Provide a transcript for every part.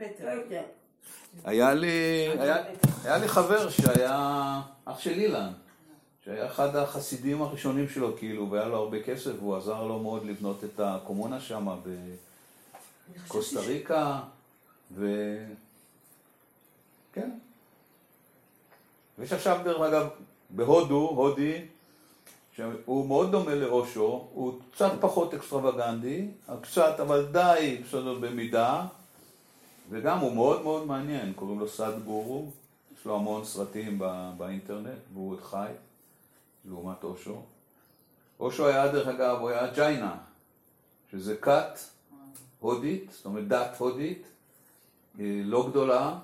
פטר. היה לי, היה, היה לי חבר שהיה אח של אילן, שהיה אחד החסידים הראשונים שלו, כאילו, והיה לו הרבה כסף, והוא עזר לו מאוד לבנות את הקומונה שם בקוסטה ריקה, ו... כן. ויש עכשיו, דרך אגב, בהודו, הודי, שהוא מאוד דומה לאושו, הוא קצת פחות אקסטרווגנדי, קצת, אבל די, בסדר, במידה, וגם הוא מאוד מאוד מעניין, קוראים לו סאד גורו, יש לו המון סרטים בא, באינטרנט, והוא עוד חי, לעומת אושו. אושו היה, דרך אגב, הוא היה ג'יינה, שזה כת הודית, זאת אומרת דת הודית, אה, לא גדולה.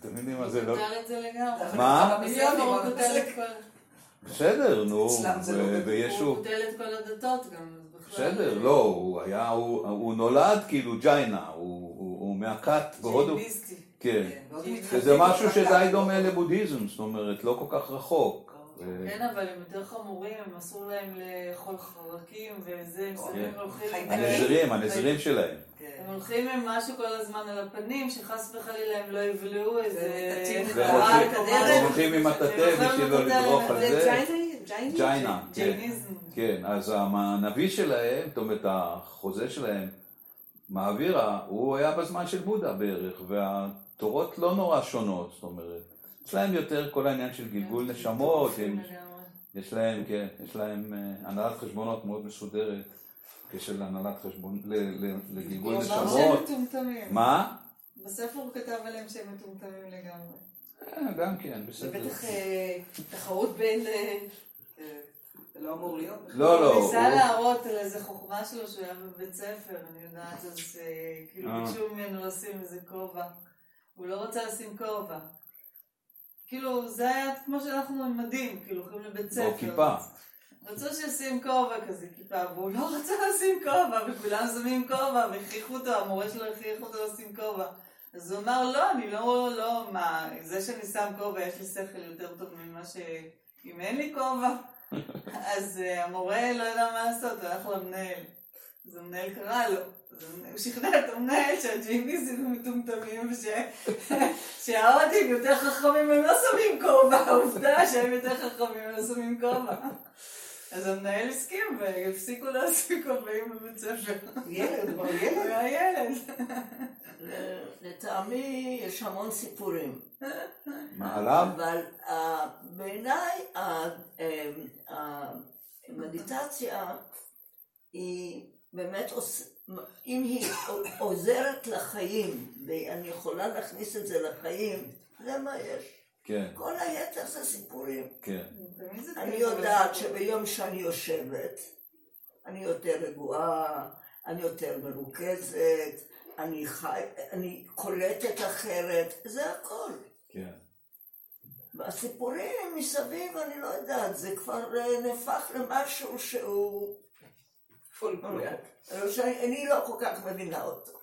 אתם יודעים מה זה לא... הוא כותב את זה לגמרי. מה? בספר הוא כותב את כל... בסדר, נו, לא ו- כתוב. ויש הוא. כותב את כל הדתות גם. בסדר, לא, הוא היה, הוא, הוא נולד כאילו ג'יינה, הוא מהכת בהודו. כן, מאוד שזה משהו שדי. דומה לבודהיזם, זאת אומרת, לא כל כך רחוק. ו- כן, אבל הם יותר חמורים, הם אסור להם לאכול חרקים וזה, הם שמים כן. הולכים עם... הנזירים, הנזירים שלהם. כן. הם הולכים עם משהו כל הזמן על הפנים, שחס וחלילה הם לא יבלעו איזה... הולכים-. הם הולכים עם הטאטא בשביל לא לדרוך על זה. ג'יינה? ג'יינה? ג'יינה, כן. כן, אז הנביא שלהם, זאת אומרת, החוזה שלהם, מעבירה, הוא היה בזמן של בודה בערך, והתורות לא נורא שונות, זאת אומרת, יש להם יותר כל העניין של גלגול נשמות, הם- לגמרי. יש להם, כן, יש להם אה, הנהלת חשבונות מאוד מסודרת, בקשר להנהלת חשבון, לגלגול הוא אמר שהם נשמות. מטומטמים. מה? בספר הוא כתב עליהם שהם מטומטמים לגמרי. אה, גם כן, זה בסדר. בטח אה, תחרות בין... זה לא אמור להיות. לא, לא, הוא ניסה להראות על איזה חוכמה שלו שהוא היה בבית ספר, אני יודעת, אז אה, כאילו אה. ביקשו ממנו לשים איזה כובע. הוא לא רצה לשים כובע. כאילו, זה היה כמו שאנחנו עם מדים, כאילו, הולכים לבית ספר. או כיפה. רצו שישים כובע כזה, כיפה, והוא לא רצה לשים כובע, וכולם שמים כובע, והכריחו אותו, המורה שלו הכריח אותו לשים כובע. אז הוא אמר, לא, אני לא, לא, מה, זה שאני שם כובע, יש לי שכל יותר טוב ממה ש... אם אין לי כובע. אז uh, המורה לא ידע מה לעשות, הלך למנהל. אז המנהל קרא לו. הוא שכנע את המנהל שהג'יניסים הם מטומטמים וש- שההודים יותר חכמים, הם לא שמים כובע. העובדה שהם יותר חכמים, הם לא שמים כובע. אז המנהל הסכים והפסיקו לשים כובעים בבית ספר. ילד, כבר הוא ילד. היה ילד. לטעמי יש המון סיפורים, מה עליו? אבל אה, בעיניי אה, המדיטציה היא באמת, אם היא עוזרת לחיים, ואני יכולה להכניס את זה לחיים, זה מה יש. כן, כל היתר זה סיפורים. כן. אני יודעת שביום שאני יושבת, אני יותר רגועה, אני יותר מרוכזת, אני חי, אני קולטת אחרת, זה הכל. כן. והסיפורים מסביב, אני לא יודעת, זה כבר אה, נהפך למשהו שהוא... אה, שאני לא כל כך מבינה אותו.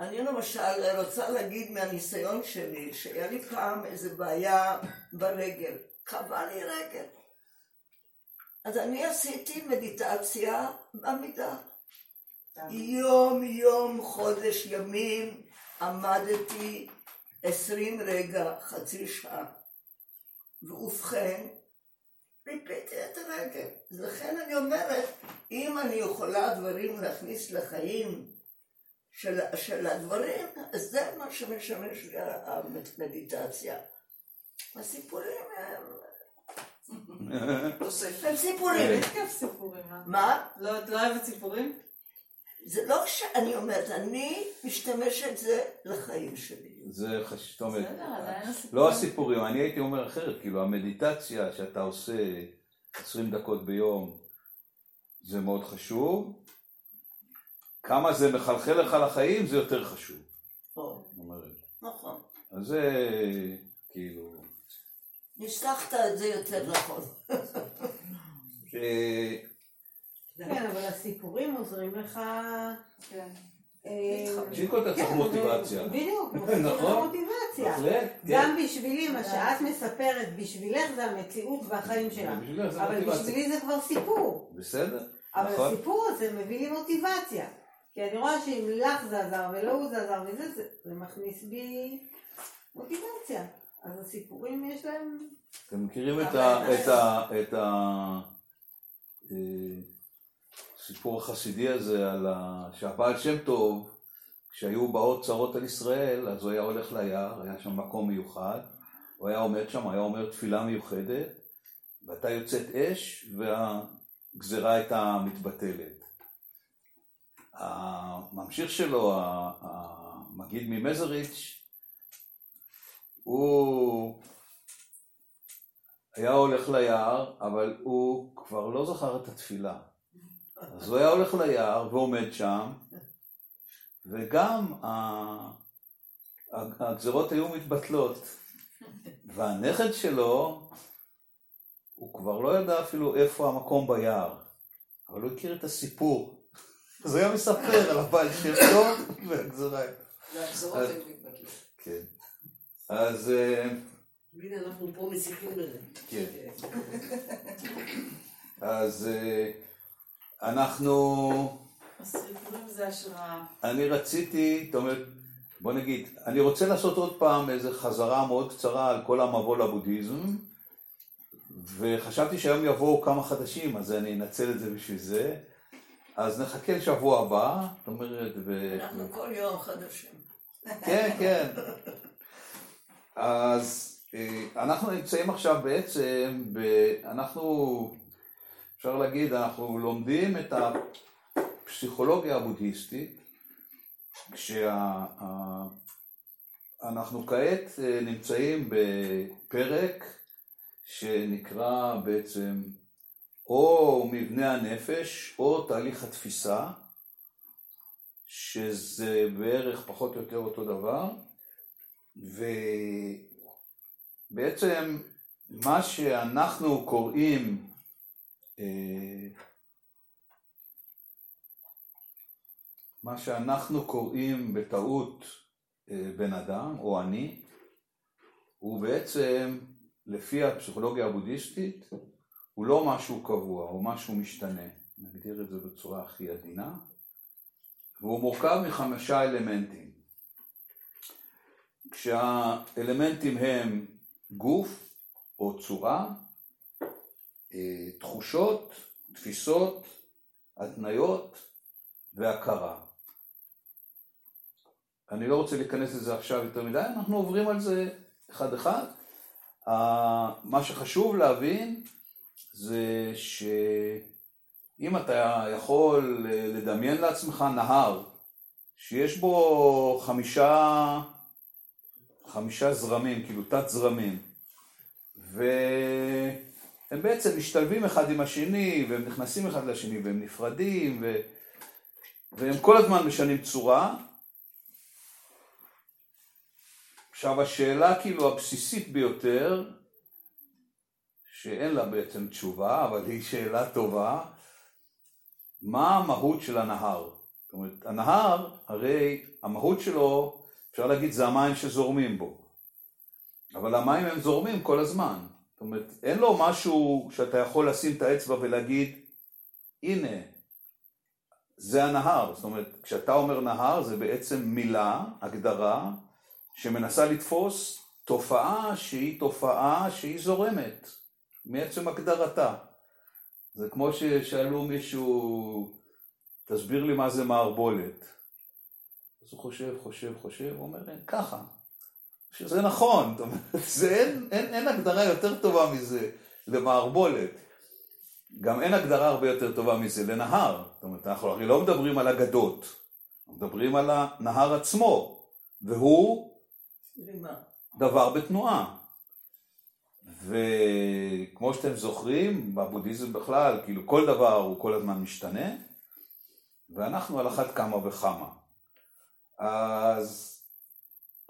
אני למשל רוצה להגיד מהניסיון שלי, שהיה לי פעם איזה בעיה ברגל, כאבה לי רגל. אז אני עשיתי מדיטציה בעמידה. יום יום, חודש ימים, עמדתי עשרים רגע, חצי שעה. ובכן, ריפאתי את הרגל. לכן אני אומרת, אם אני יכולה דברים להכניס לחיים של, של הדברים, זה מה שמשמש לי המדיטציה. הסיפורים הם. הם סיפורים. אה? מה? לא, לא אוהבת סיפורים? זה לא שאני אומרת, אני משתמשת זה לחיים שלי. זה חשוב, זאת אומרת. לא הסיפורים, אני הייתי אומר אחרת, כאילו המדיטציה שאתה עושה 20 דקות ביום זה מאוד חשוב, כמה זה מחלחל לך לחיים זה יותר חשוב. נכון. אז זה כאילו, ניסחת את זה יותר נכון. כן, אבל הסיפורים עוזרים לך... כן. אה, כל אתה צריך כן, מוטיבציה. בדיוק, נכון. מוטיבציה. כן. גם בשבילי, מה שאת מספרת, בשבילך זה המציאות והחיים שלך. אבל. בשבילי זה כבר סיפור. בסדר. אבל נכון. הסיפור הזה מביא לי מוטיבציה. כי אני רואה שאם לך זה עזר ולא הוא זה עזר וזה, זה, זה מכניס בי מוטיבציה. אז הסיפורים יש להם... אתם מכירים את ה... את ה... את ה... אה, הסיפור החסידי הזה על ה... שהבעל שם טוב, כשהיו באות צרות על ישראל, אז הוא היה הולך ליער, היה שם מקום מיוחד, הוא היה עומד שם, היה אומר תפילה מיוחדת, והייתה יוצאת אש, והגזרה הייתה מתבטלת. הממשיך שלו, המגיד ממזריץ', הוא היה הולך ליער, אבל הוא כבר לא זכר את התפילה. אז הוא היה הולך ליער ועומד שם, וגם הגזרות היו מתבטלות. והנכד שלו, הוא כבר לא ידע אפילו איפה המקום ביער, אבל הוא הכיר את הסיפור. אז הוא היה מספר על הבעל שם טוב והגזרה. והגזרות אז- היו מתבטלות. כן. אז אה, והנה אנחנו פה מסיחים בזה. כן. אז אה, אנחנו, הסיפורים זה השראה. אני רציתי, זאת אומרת, בוא נגיד, אני רוצה לעשות עוד פעם איזו חזרה מאוד קצרה על כל המבוא לבודהיזם, וחשבתי שהיום יבואו כמה חדשים, אז אני אנצל את זה בשביל זה. אז נחכה לשבוע הבא, זאת אומרת, ו... אנחנו כל יום חדשים. כן, כן. אז אה, אנחנו נמצאים עכשיו בעצם, ב... אנחנו, אפשר להגיד, אנחנו לומדים את הפסיכולוגיה הבודהיסטית, כשאנחנו כעת אה, נמצאים בפרק שנקרא בעצם או מבנה הנפש או תהליך התפיסה, שזה בערך פחות או יותר אותו דבר, ובעצם מה שאנחנו קוראים אה, מה שאנחנו קוראים בטעות אה, בן אדם או אני, הוא בעצם לפי הפסיכולוגיה הבודהיסטית הוא לא משהו קבוע, הוא משהו משתנה, נגדיר את זה בצורה הכי עדינה, והוא מורכב מחמישה אלמנטים. כשהאלמנטים הם גוף או צורה, אה, תחושות, תפיסות, התניות והכרה. אני לא רוצה להיכנס לזה עכשיו יותר מדי, אנחנו עוברים על זה אחד אחד. אה, מה שחשוב להבין זה שאם אתה יכול לדמיין לעצמך נהר שיש בו חמישה, חמישה זרמים, כאילו תת זרמים, והם בעצם משתלבים אחד עם השני, והם נכנסים אחד לשני, והם נפרדים, ו... והם כל הזמן משנים צורה. עכשיו השאלה כאילו הבסיסית ביותר, שאין לה בעצם תשובה, אבל היא שאלה טובה, מה המהות של הנהר? זאת אומרת, הנהר, הרי המהות שלו, אפשר להגיד, זה המים שזורמים בו. אבל המים הם זורמים כל הזמן. זאת אומרת, אין לו משהו שאתה יכול לשים את האצבע ולהגיד, הנה, זה הנהר. זאת אומרת, כשאתה אומר נהר, זה בעצם מילה, הגדרה, שמנסה לתפוס תופעה שהיא תופעה שהיא זורמת, מעצם הגדרתה. זה כמו ששאלו מישהו, תסביר לי מה זה מערבולת. אז הוא חושב, חושב, חושב, הוא אומר, אין, ככה. שזה נכון, זאת אומרת, זה אין, אין, אין הגדרה יותר טובה מזה למערבולת. גם אין הגדרה הרבה יותר טובה מזה לנהר. זאת אומרת, אנחנו הרי לא מדברים על אגדות, מדברים על הנהר עצמו, והוא? דבר בתנועה. וכמו שאתם זוכרים, בבודהיזם בכלל, כאילו כל דבר הוא כל הזמן משתנה, ואנחנו על אחת כמה וכמה. אז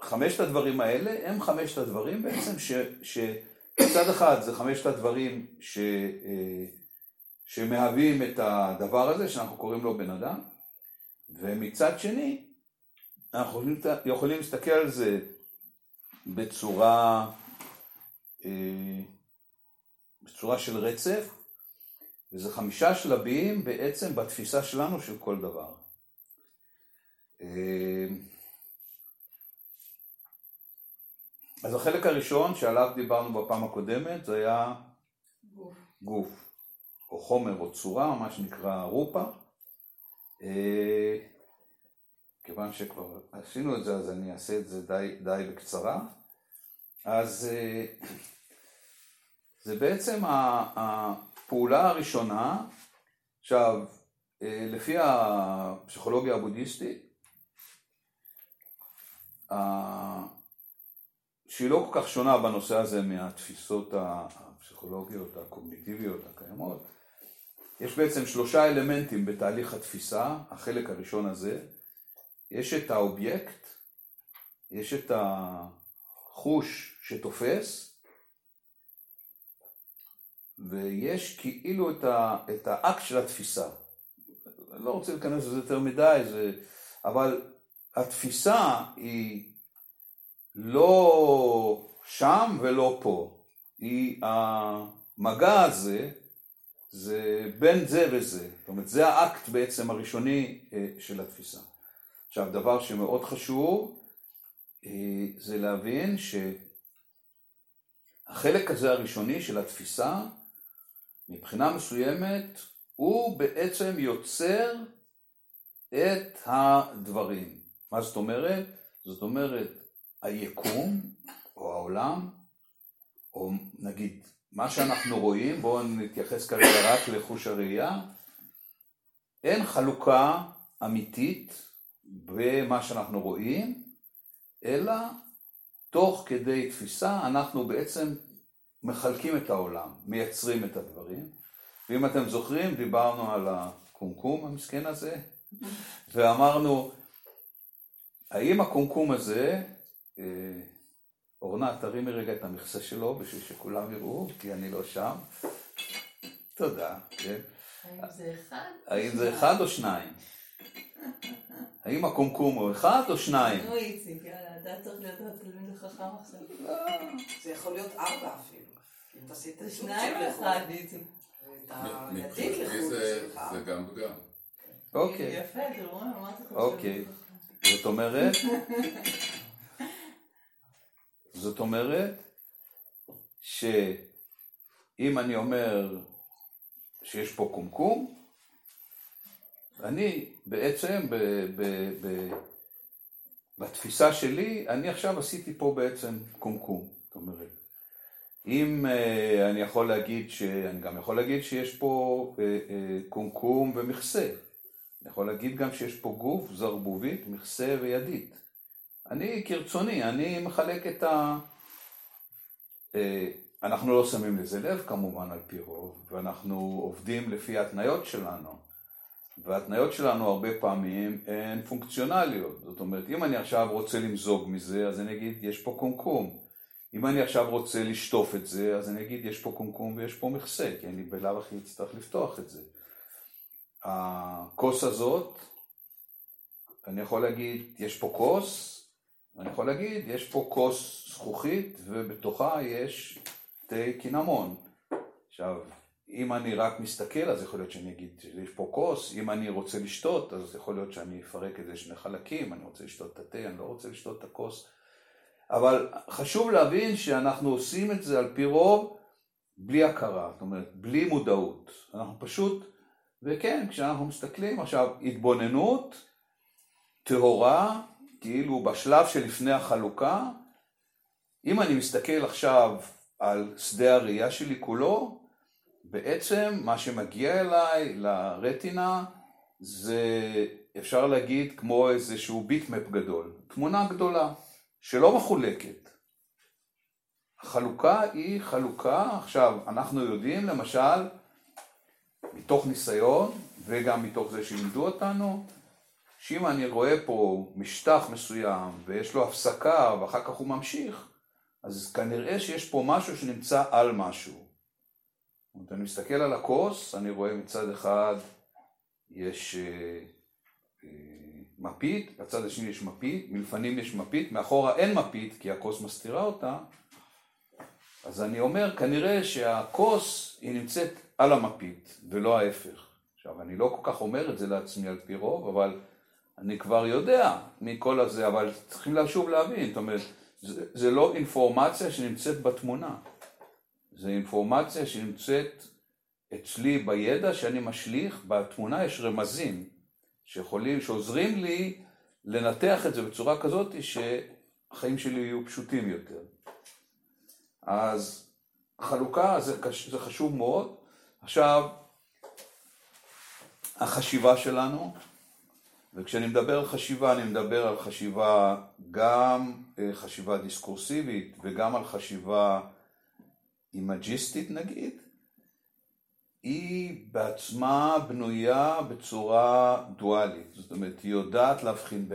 חמשת הדברים האלה הם חמשת הדברים בעצם ש, שמצד אחד זה חמשת הדברים ש, אה, שמהווים את הדבר הזה שאנחנו קוראים לו בן אדם, ומצד שני אנחנו יכולים, יכולים להסתכל על זה בצורה, בצורה של רצף, וזה חמישה שלבים בעצם בתפיסה שלנו של כל דבר. אה, אז החלק הראשון שעליו דיברנו בפעם הקודמת זה היה גוף. גוף, או חומר או צורה, מה שנקרא רופה. אה, כיוון שכבר עשינו את זה, אז אני אעשה את זה די, די בקצרה. אז אה, זה בעצם הפעולה הראשונה, עכשיו, אה, לפי הפסיכולוגיה הבודהיסטית, שהיא לא כל כך שונה בנושא הזה מהתפיסות הפסיכולוגיות, הקוגניטיביות הקיימות, יש בעצם שלושה אלמנטים בתהליך התפיסה, החלק הראשון הזה, יש את האובייקט, יש את החוש שתופס, ויש כאילו את, ה, את האקט של התפיסה. אני לא רוצה להיכנס לזה יותר מדי, זה, אבל התפיסה היא לא שם ולא פה. היא המגע הזה, זה בין זה וזה. זאת אומרת, זה האקט בעצם הראשוני אה, של התפיסה. עכשיו, דבר שמאוד חשוב אה, זה להבין שהחלק הזה הראשוני של התפיסה, מבחינה מסוימת, הוא בעצם יוצר את הדברים. מה זאת אומרת? זאת אומרת, היקום, או העולם, או נגיד, מה שאנחנו רואים, בואו נתייחס כרגע רק לחוש הראייה, אין חלוקה אמיתית במה שאנחנו רואים, אלא תוך כדי תפיסה אנחנו בעצם מחלקים את העולם, מייצרים את הדברים. ואם אתם זוכרים, דיברנו על הקומקום המסכן הזה, ואמרנו, האם הקומקום הזה, אה, אורנה, תרימי רגע את המכסה שלו בשביל שכולם יראו, כי אני לא שם. תודה, כן. האם זה אחד? האם זה אחד או שניים? האם הקומקום הוא אחד או שניים? נו איציק, יאללה, אתה צריך להיות התלמיד החכם עכשיו. זה יכול להיות ארבע אפילו. אם תעשי את זה הזוג שניים של או לחוד. אחד, איציק? את הידית שלך. זה גם וגם. אוקיי. יפה, תראו חושב. אוקיי. זאת אומרת, זאת אומרת שאם אני אומר שיש פה קומקום, אני בעצם ב, ב, ב, בתפיסה שלי, אני עכשיו עשיתי פה בעצם קומקום. זאת אומרת, אם אה, אני יכול להגיד, ש... אני גם יכול להגיד שיש פה אה, אה, קומקום ומכסה. אני יכול להגיד גם שיש פה גוף, זרבובית, מכסה וידית. אני כרצוני, אני מחלק את ה... אנחנו לא שמים לזה לב כמובן על פי רוב, ואנחנו עובדים לפי ההתניות שלנו. וההתניות שלנו הרבה פעמים הן פונקציונליות. זאת אומרת, אם אני עכשיו רוצה למזוג מזה, אז אני אגיד, יש פה קומקום. אם אני עכשיו רוצה לשטוף את זה, אז אני אגיד, יש פה קומקום ויש פה מכסה, כי אני בלאו הכי אצטרך לפתוח את זה. הכוס הזאת, אני יכול להגיד, יש פה כוס, אני יכול להגיד, יש פה כוס זכוכית ובתוכה יש תה קינמון. עכשיו, אם אני רק מסתכל, אז יכול להיות שאני אגיד שיש פה כוס, אם אני רוצה לשתות, אז יכול להיות שאני אפרק את זה לשני חלקים, אני רוצה לשתות את התה, אני לא רוצה לשתות את הכוס. אבל חשוב להבין שאנחנו עושים את זה על פי רוב בלי הכרה, זאת אומרת, בלי מודעות. אנחנו פשוט, וכן, כשאנחנו מסתכלים עכשיו, התבוננות טהורה, כאילו בשלב שלפני החלוקה, אם אני מסתכל עכשיו על שדה הראייה שלי כולו, בעצם מה שמגיע אליי לרטינה זה אפשר להגיד כמו איזשהו ביטמפ גדול, תמונה גדולה שלא מחולקת. החלוקה היא חלוקה, עכשיו אנחנו יודעים למשל מתוך ניסיון וגם מתוך זה שלימדו אותנו שאם אני רואה פה משטח מסוים ויש לו הפסקה ואחר כך הוא ממשיך אז כנראה שיש פה משהו שנמצא על משהו. זאת אומרת, אני מסתכל על הכוס, אני רואה מצד אחד יש אה, אה, מפית, בצד השני יש מפית, מלפנים יש מפית, מאחורה אין מפית כי הכוס מסתירה אותה, אז אני אומר כנראה שהכוס היא נמצאת על המפית, ולא ההפך. עכשיו, אני לא כל כך אומר את זה לעצמי על פי רוב, אבל אני כבר יודע מכל הזה, אבל צריכים שוב להבין, זאת אומרת, זה, זה לא אינפורמציה שנמצאת בתמונה, זה אינפורמציה שנמצאת אצלי בידע שאני משליך, בתמונה יש רמזים שיכולים, שעוזרים לי לנתח את זה בצורה כזאת שהחיים שלי יהיו פשוטים יותר. אז חלוקה זה, זה חשוב מאוד. עכשיו, החשיבה שלנו, וכשאני מדבר על חשיבה, אני מדבר על חשיבה גם אה, חשיבה דיסקורסיבית וגם על חשיבה אימג'יסטית נגיד, היא בעצמה בנויה בצורה דואלית, זאת אומרת היא יודעת להבחין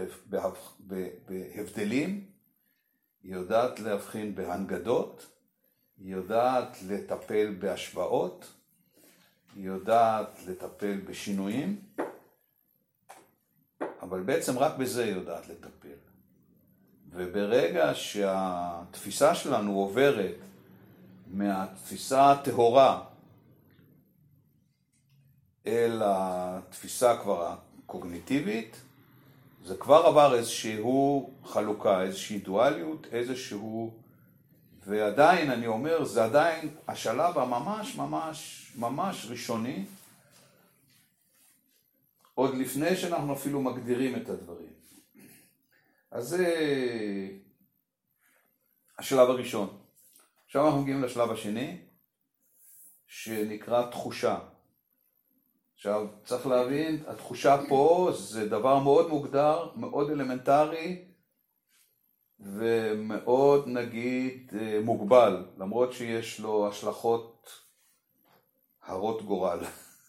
בהבדלים, היא יודעת להבחין בהנגדות, היא יודעת לטפל בהשוואות, היא יודעת לטפל בשינויים, אבל בעצם רק בזה היא יודעת לטפל. וברגע שהתפיסה שלנו עוברת מהתפיסה הטהורה אל התפיסה כבר הקוגניטיבית, זה כבר עבר איזשהו חלוקה, איזושהי דואליות, איזשהו... ועדיין, אני אומר, זה עדיין השלב הממש ממש ממש ראשוני, עוד לפני שאנחנו אפילו מגדירים את הדברים. אז זה השלב הראשון. עכשיו אנחנו מגיעים לשלב השני, שנקרא תחושה. עכשיו, צריך להבין, התחושה פה זה דבר מאוד מוגדר, מאוד אלמנטרי ומאוד נגיד מוגבל, למרות שיש לו השלכות הרות גורל.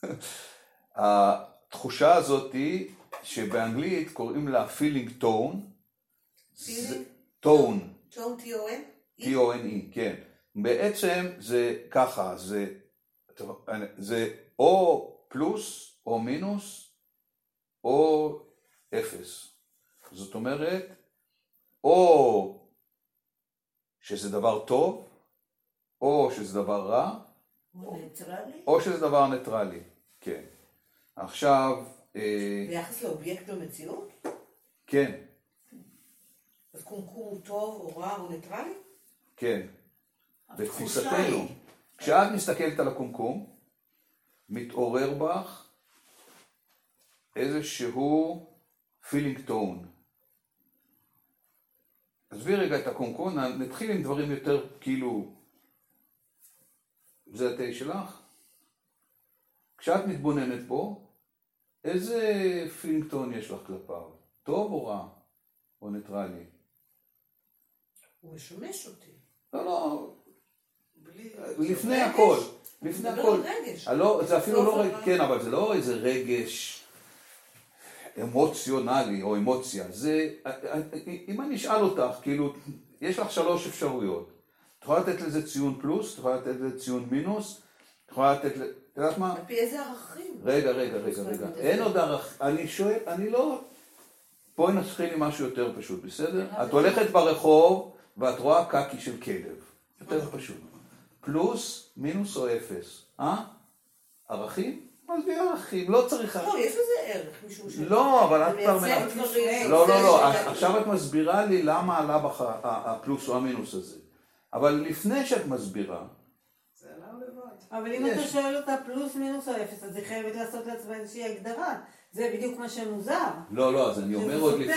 התחושה הזאת היא שבאנגלית קוראים לה tone, טון, טון T-O-N? T-O-N-E, כן. בעצם זה ככה, זה, זה או פלוס או מינוס או אפס. זאת אומרת, או שזה דבר טוב, או שזה דבר רע? או שזה דבר ניטרלי, כן. עכשיו... אה, ביחס לאובייקט במציאות? כן. אז קומקום הוא טוב או רע או ניטרלי? כן. בתפיסתנו. כשאת מסתכלת על הקומקום, מתעורר בך איזשהו feeling tone. עזבי רגע את הקומקום, נתחיל עם דברים יותר כאילו, זה התה שלך. כשאת מתבוננת בו, איזה feeling tone יש לך כלפיו? טוב או רע? או ניטרלי? הוא משמש אותי. לא, לא, בלי... לפני. הכל, לפני זה הכל. לא רגש. הלא, זה אפילו לא טוב רגש. כן, אבל זה לא איזה רגש אמוציונלי או אמוציה. זה, אם אני אשאל אותך, כאילו, יש לך שלוש אפשרויות. את יכולה לתת לזה ציון פלוס, את יכולה לתת לזה ציון מינוס, את יכולה לתת, ל- את יודעת מה? על פי איזה ערכים? רגע, רגע, רגע, רגע. אין עוד ערך, אני שואל, אני לא... בואי נתחיל עם משהו יותר פשוט, בסדר? את הולכת ברחוב ואת רואה קקי של כלב. יותר פשוט. פלוס, מינוס או אפס. אה? ערכים? עזבי ערכים, לא צריך לא. יש לזה ערך, משום ש... לא, אבל את כבר... דברים. לא, לא, לא, ש- עכשיו את מסבירה לי למה עלה בך ה- ה- הפלוס או המינוס הזה. אבל לפני שאת מסבירה, זה לא לבד. אבל אם. אתה שואל אותה פלוס מינוס או אפס, אז היא חייבת לעשות לעצמה איזושהי הגדרה. זה בדיוק מה שמוזר. לא, לא, אז אני אומר עוד לפני,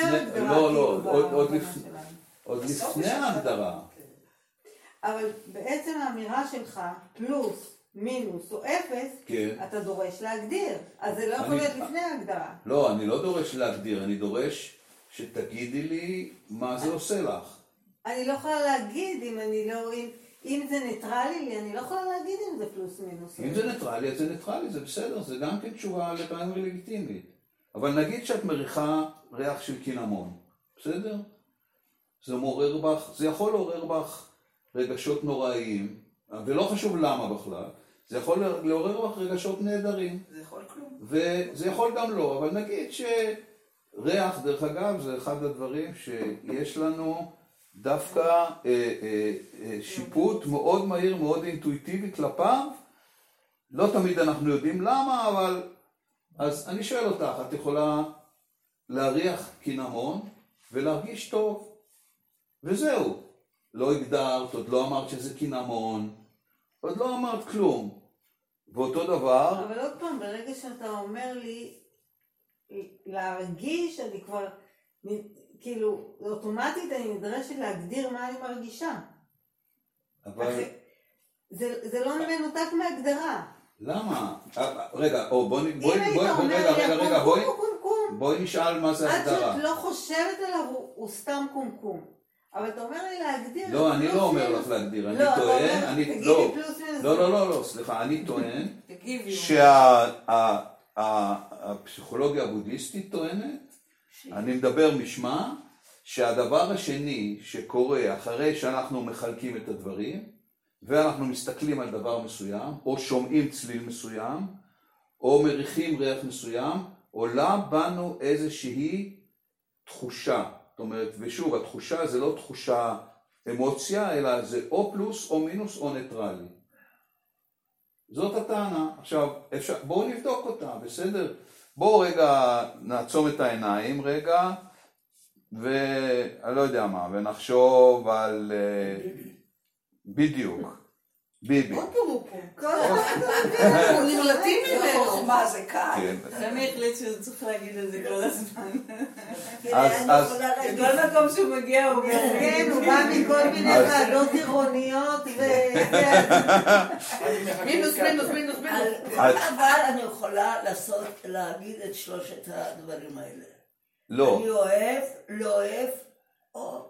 לא, לא, כאילו, עוד- לפני-. ההגדרה. אבל בעצם האמירה שלך, פלוס, מינוס או אפס, כן. אתה דורש להגדיר. אז זה לא יכול אני- להיות לפני ההגדרה. לא, אני לא דורש להגדיר, אני דורש שתגידי לי מה זה עושה לך. אני לא יכולה להגיד אם אני לא... אם, אם זה ניטרלי לי, אני לא יכולה להגיד אם זה פלוס מינוס. אם זה ניטרלי, אז זה ניטרלי, זה בסדר, זה גם כן תשובה לגמרי לגיטימית. אבל נגיד שאת מריחה ריח של קינמון, בסדר? זה מעורר בך, זה יכול לעורר בך רגשות נוראיים, ולא חשוב למה בכלל, זה יכול לעורר בך רגשות נהדרים. זה יכול כלום. וזה יכול גם לא, אבל נגיד שריח, דרך אגב, זה אחד הדברים שיש לנו דווקא אה, אה, אה, שיפוט מאוד מהיר, מאוד אינטואיטיבי כלפיו, לא תמיד אנחנו יודעים למה, אבל... אז אני שואל אותך, את יכולה להריח קינמון ולהרגיש טוב, וזהו. לא הגדרת, עוד לא אמרת שזה קינמון, עוד לא אמרת כלום. ואותו דבר, אבל עוד פעם, ברגע שאתה אומר לי להרגיש, אני כבר, כאילו, אוטומטית אני נדרשת להגדיר מה אני מרגישה. אבל זה, זה לא מנותק מהגדרה. למה? רגע, או בואי, בואי, בואי, אומר רגע, רגע, רגע, בואי, בואי נשאל מה זה עד הגדרה. שאת לא חושבת עליו הוא סתם קומקום. אבל אתה אומר לי להגדיר... לא, אני לא אומר. לך להגדיר, אני לא, טוען, אני, לא. לא, לא, לא, לא, סליחה, אני טוען. שהפסיכולוגיה הבודהיסטית טוענת, אני מדבר משמע, שהדבר השני שקורה אחרי שאנחנו מחלקים את הדברים, ואנחנו מסתכלים על דבר מסוים, או שומעים צליל מסוים, או מריחים ריח מסוים, עולה בנו איזושהי תחושה. זאת אומרת, ושוב, התחושה זה לא תחושה אמוציה, אלא זה או פלוס או מינוס או ניטרלי. זאת הטענה. עכשיו, אפשר, בואו נבדוק אותה, בסדר? בואו רגע נעצום את העיניים רגע, ואני לא יודע מה, ונחשוב על... אה, בדיוק. ביבי. עוד פעם הוא פה. כל אחד אנחנו נמלטים ממנו. חוכמה זה קל. כן. חמי החליט שהוא צריך להגיד את זה כל הזמן. לכל מקום שהוא מגיע הוא אומר, כן, הוא בא מכל מיני ועדות עירוניות ו... מינוס, מינוס, מינוס, מינוס. אבל אני יכולה לעשות, להגיד את שלושת הדברים האלה. לא. אני אוהב, לא אוהב, או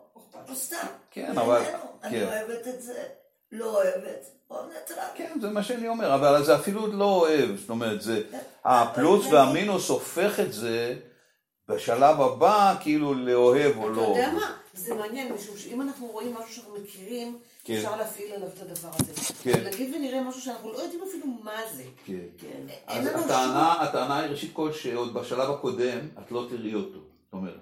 סתם. כן, אבל-. אני כן. אוהבת את זה, לא אוהבת, או ניטרלי. כן, זה מה שאני אומר, אבל זה אפילו לא אוהב, זאת אומרת, זה, הפלוס והמינוס הופך את זה בשלב הבא כאילו לאוהב או אתה לא. יודע מה? זה מעניין, משום שאם אנחנו רואים משהו שאנחנו מכירים, כן. אפשר להפעיל עליו את הדבר הזה. כן. נגיד ונראה משהו שאנחנו לא יודעים אפילו מה זה. כן. כן. אז הטענה, הטענה היא ראשית כל שעוד בשלב הקודם את לא תראי אותו. זאת אומרת,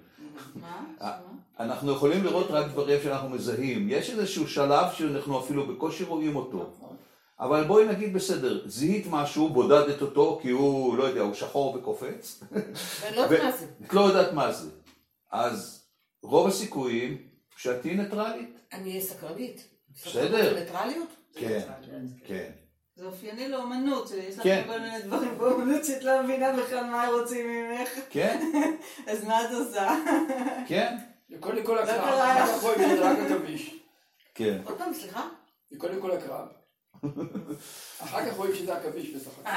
מה? אה, אנחנו יכולים לראות רק דברים שאנחנו מזהים. יש איזשהו שלב שאנחנו אפילו בקושי רואים אותו. אבל בואי נגיד בסדר, זיהית משהו, בודדת אותו, כי הוא, לא יודע, הוא שחור וקופץ. ואני לא יודעת מה זה. את לא יודעת מה זה. אז רוב הסיכויים שאת תהיי ניטרלית. אני אהיה סקרנית. בסדר. סקרנות וניטרליות? כן, כן. זה אופייני לאומנות, שיש לך כן. כל מיני דברים באומנות שאת לא מבינה בכלל מה רוצים ממך, כן, אז מה את עושה? כן, קודם כל הקרב, קרה. אחר כך רואים שזה רק עכביש. כן. עוד פעם, סליחה? קודם כל הקרב. אחר כך רואים שזה עכביש בסך הכל.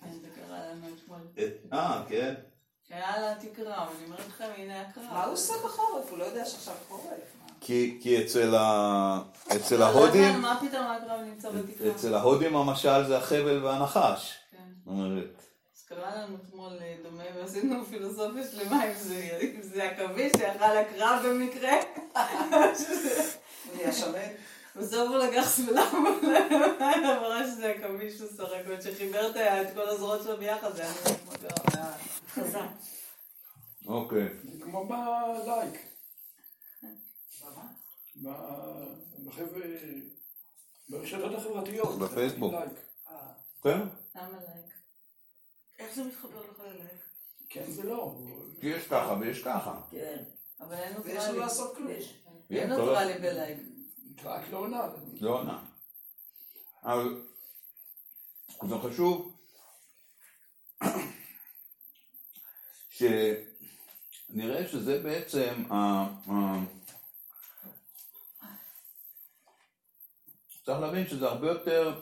כן, זה קרה לנו אתמול. אה, כן. שהיה לה תקרא, ואני אומרת לכם, הנה הקרב. מה הוא עושה בחורף? הוא לא יודע שעכשיו חורף. כי, כי אצל, ה... אצל לא ההודים, הבנו, מה פתאום הקרב נמצא בתקרה? אצל ההודים המשל זה החבל והנחש. כן. אומרת, אז קרה לנו אתמול אה, דומה, ועשינו פילוסופיה שלמה אם זה, עכביש שיכל לקרב במקרה. נהיה שמן? בסוף הוא לקח סבלה ואמרה שזה עכביש שהוא שחק, עוד שחיבר את כל הזרועות שלו ביחד, זה היה נראה כמו קרה. חזק. אוקיי. זה כמו בלייק. ברשתות החברתיות. בפייסבוק. לייק. כן? למה לייק? איך זה מתחבר לך ללייק? כן ולא. כי יש ככה ויש ככה. כן. אבל אין ויש נוטרלי. לו לעשות כלום. אין נוטרלי בלייק. רק לא עונה. לא עונה. אבל זה חשוב שנראה שזה בעצם ה... ה- צריך להבין שזה הרבה יותר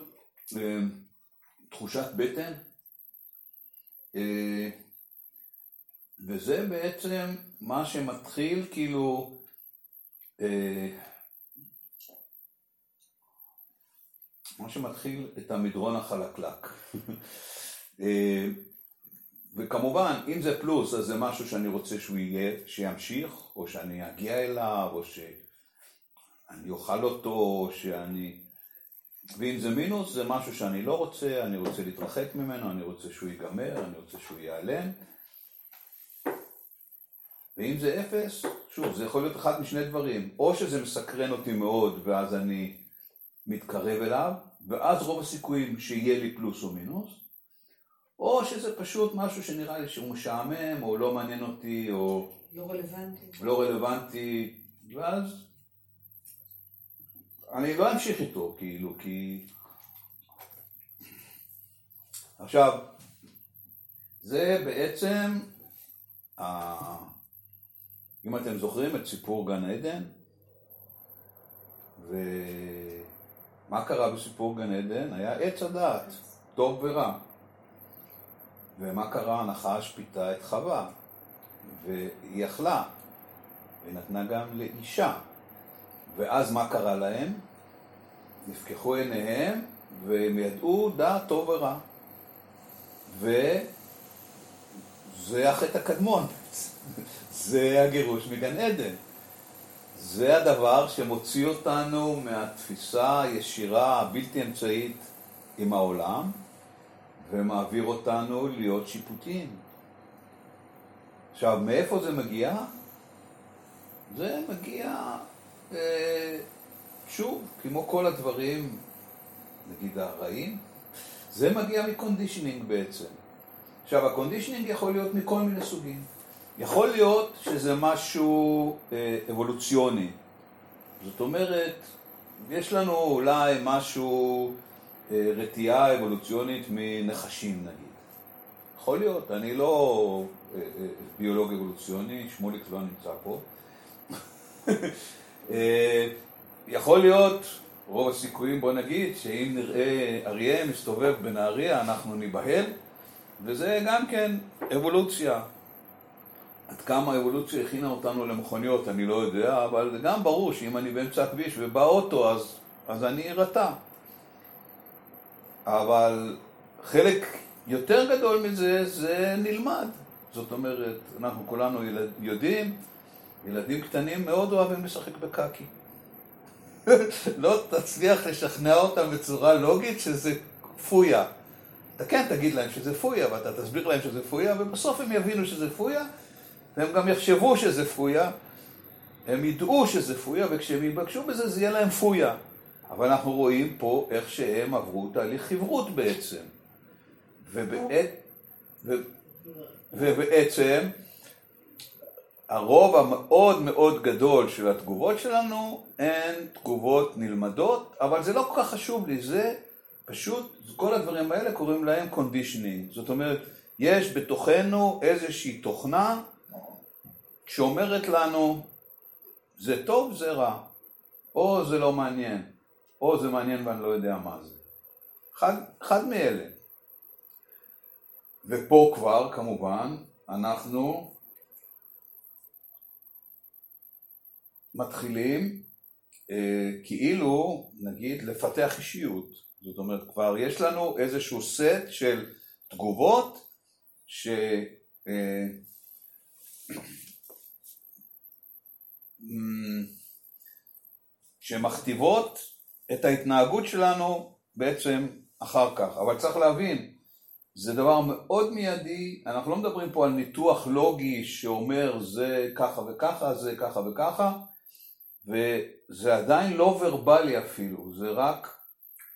אה, תחושת בטן אה, וזה בעצם מה שמתחיל כאילו אה, מה שמתחיל את המדרון החלקלק. אה, וכמובן, אם זה פלוס, אז זה משהו שאני רוצה שהוא יהיה, שימשיך, או שאני אגיע אליו, או שאני אוכל אותו, או שאני... ואם זה מינוס, זה משהו שאני לא רוצה, אני רוצה להתרחק ממנו, אני רוצה שהוא ייגמר, אני רוצה שהוא ייעלם. ואם זה אפס, שוב, זה יכול להיות אחד משני דברים. או שזה מסקרן אותי מאוד, ואז אני מתקרב אליו, ואז רוב הסיכויים שיהיה לי פלוס או מינוס, או שזה פשוט משהו שנראה לי שהוא משעמם, או לא מעניין אותי, או לא רלוונטי. לא רלוונטי, ואז אני לא אמשיך איתו, כאילו, כי... עכשיו, זה בעצם, ה- אם אתם זוכרים את סיפור גן עדן, ומה קרה בסיפור גן עדן? היה עץ הדעת, טוב ורע. ומה קרה? הנחש פיתה את חווה, והיא אכלה, ונתנה גם לאישה. ואז מה קרה להם? נפקחו עיניהם, והם ידעו דעת טוב ורע. וזה החטא הקדמון, זה הגירוש מגן עדן. זה הדבר שמוציא אותנו מהתפיסה הישירה הבלתי אמצעית עם העולם, ומעביר אותנו להיות שיפוטיים. עכשיו, מאיפה זה מגיע? זה מגיע, שוב, כמו כל הדברים, נגיד הרעים, זה מגיע מ conditioning בעצם. עכשיו, ה conditioning יכול להיות מכל מיני סוגים. יכול להיות שזה משהו אה, אבולוציוני. זאת אומרת, יש לנו אולי משהו, אה, רתיעה אבולוציונית מנחשים נגיד. יכול להיות, אני לא אה, אה, ביולוג אבולוציוני, שמוליק לא נמצא פה. אה, יכול להיות, רוב הסיכויים, בוא נגיד, שאם נראה אריה מסתובב בנהריה, אנחנו ניבהל, וזה גם כן אבולוציה. עד כמה האבולוציה הכינה אותנו למכוניות, אני לא יודע, אבל זה גם ברור שאם אני באמצע הכביש ובא אוטו, אז, אז אני ארתע. אבל חלק יותר גדול מזה, זה נלמד. זאת אומרת, אנחנו כולנו יודעים, ילדים קטנים מאוד אוהבים לשחק בקקי. לא תצליח לשכנע אותם בצורה לוגית שזה פויה. אתה כן תגיד להם שזה פויה, ואתה תסביר להם שזה פויה, ובסוף הם יבינו שזה פויה, והם גם יחשבו שזה פויה, הם ידעו שזה פויה, וכשהם יתבקשו בזה, זה יהיה להם פויה. אבל אנחנו רואים פה איך שהם עברו תהליך חברות בעצם. ובעצם, הרוב המאוד מאוד גדול של התגובות שלנו הן תגובות נלמדות, אבל זה לא כל כך חשוב לי, זה פשוט, כל הדברים האלה קוראים להם conditioning. זאת אומרת, יש בתוכנו איזושהי תוכנה שאומרת לנו, זה טוב, זה רע, או זה לא מעניין, או זה מעניין ואני לא יודע מה זה. אחד, אחד מאלה. ופה כבר, כמובן, אנחנו מתחילים אה, כאילו, נגיד, לפתח אישיות. זאת אומרת, כבר יש לנו איזשהו סט של תגובות ש... אה, שמכתיבות את ההתנהגות שלנו בעצם אחר כך. אבל צריך להבין, זה דבר מאוד מיידי, אנחנו לא מדברים פה על ניתוח לוגי שאומר זה ככה וככה, זה ככה וככה, וזה עדיין לא ורבלי אפילו, זה רק...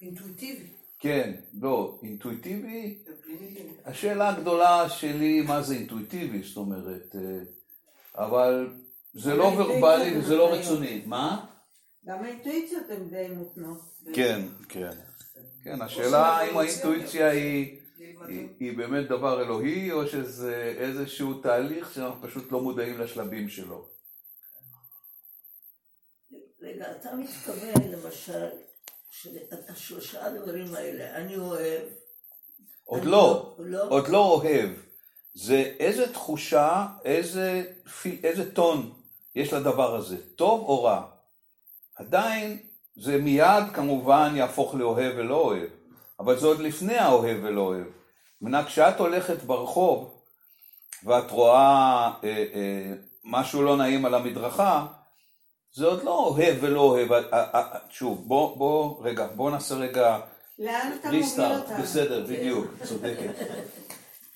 אינטואיטיבי. כן, לא, אינטואיטיבי, השאלה הגדולה שלי מה זה אינטואיטיבי, זאת אומרת, אה, אבל זה לא ורבלי וזה לא רצוני. מה? גם האינטואיציות הן די מותנות. כן, כן. כן, השאלה האם האינטואיציה היא... היא, היא באמת דבר אלוהי, או שזה איזשהו תהליך שאנחנו פשוט לא מודעים לשלבים שלו. רגע, אתה מתכוון למשל, השלושה הדברים האלה, אני אוהב. עוד אני לא, לא. עוד לא אוהב. זה איזה תחושה, איזה, פי- איזה טון יש לדבר הזה, טוב או רע. עדיין זה מיד כמובן יהפוך לאוהב ולא אוהב, אבל זה עוד לפני האוהב ולא אוהב. מנה, כשאת הולכת ברחוב ואת רואה אה, אה, משהו לא נעים על המדרכה, זה עוד לא אוהב ולא אוהב. אה, אה, אה, שוב, בוא, בוא, רגע, בוא נעשה רגע לאן אתה מוביל אותנו? בסדר, בדיוק, צודקת.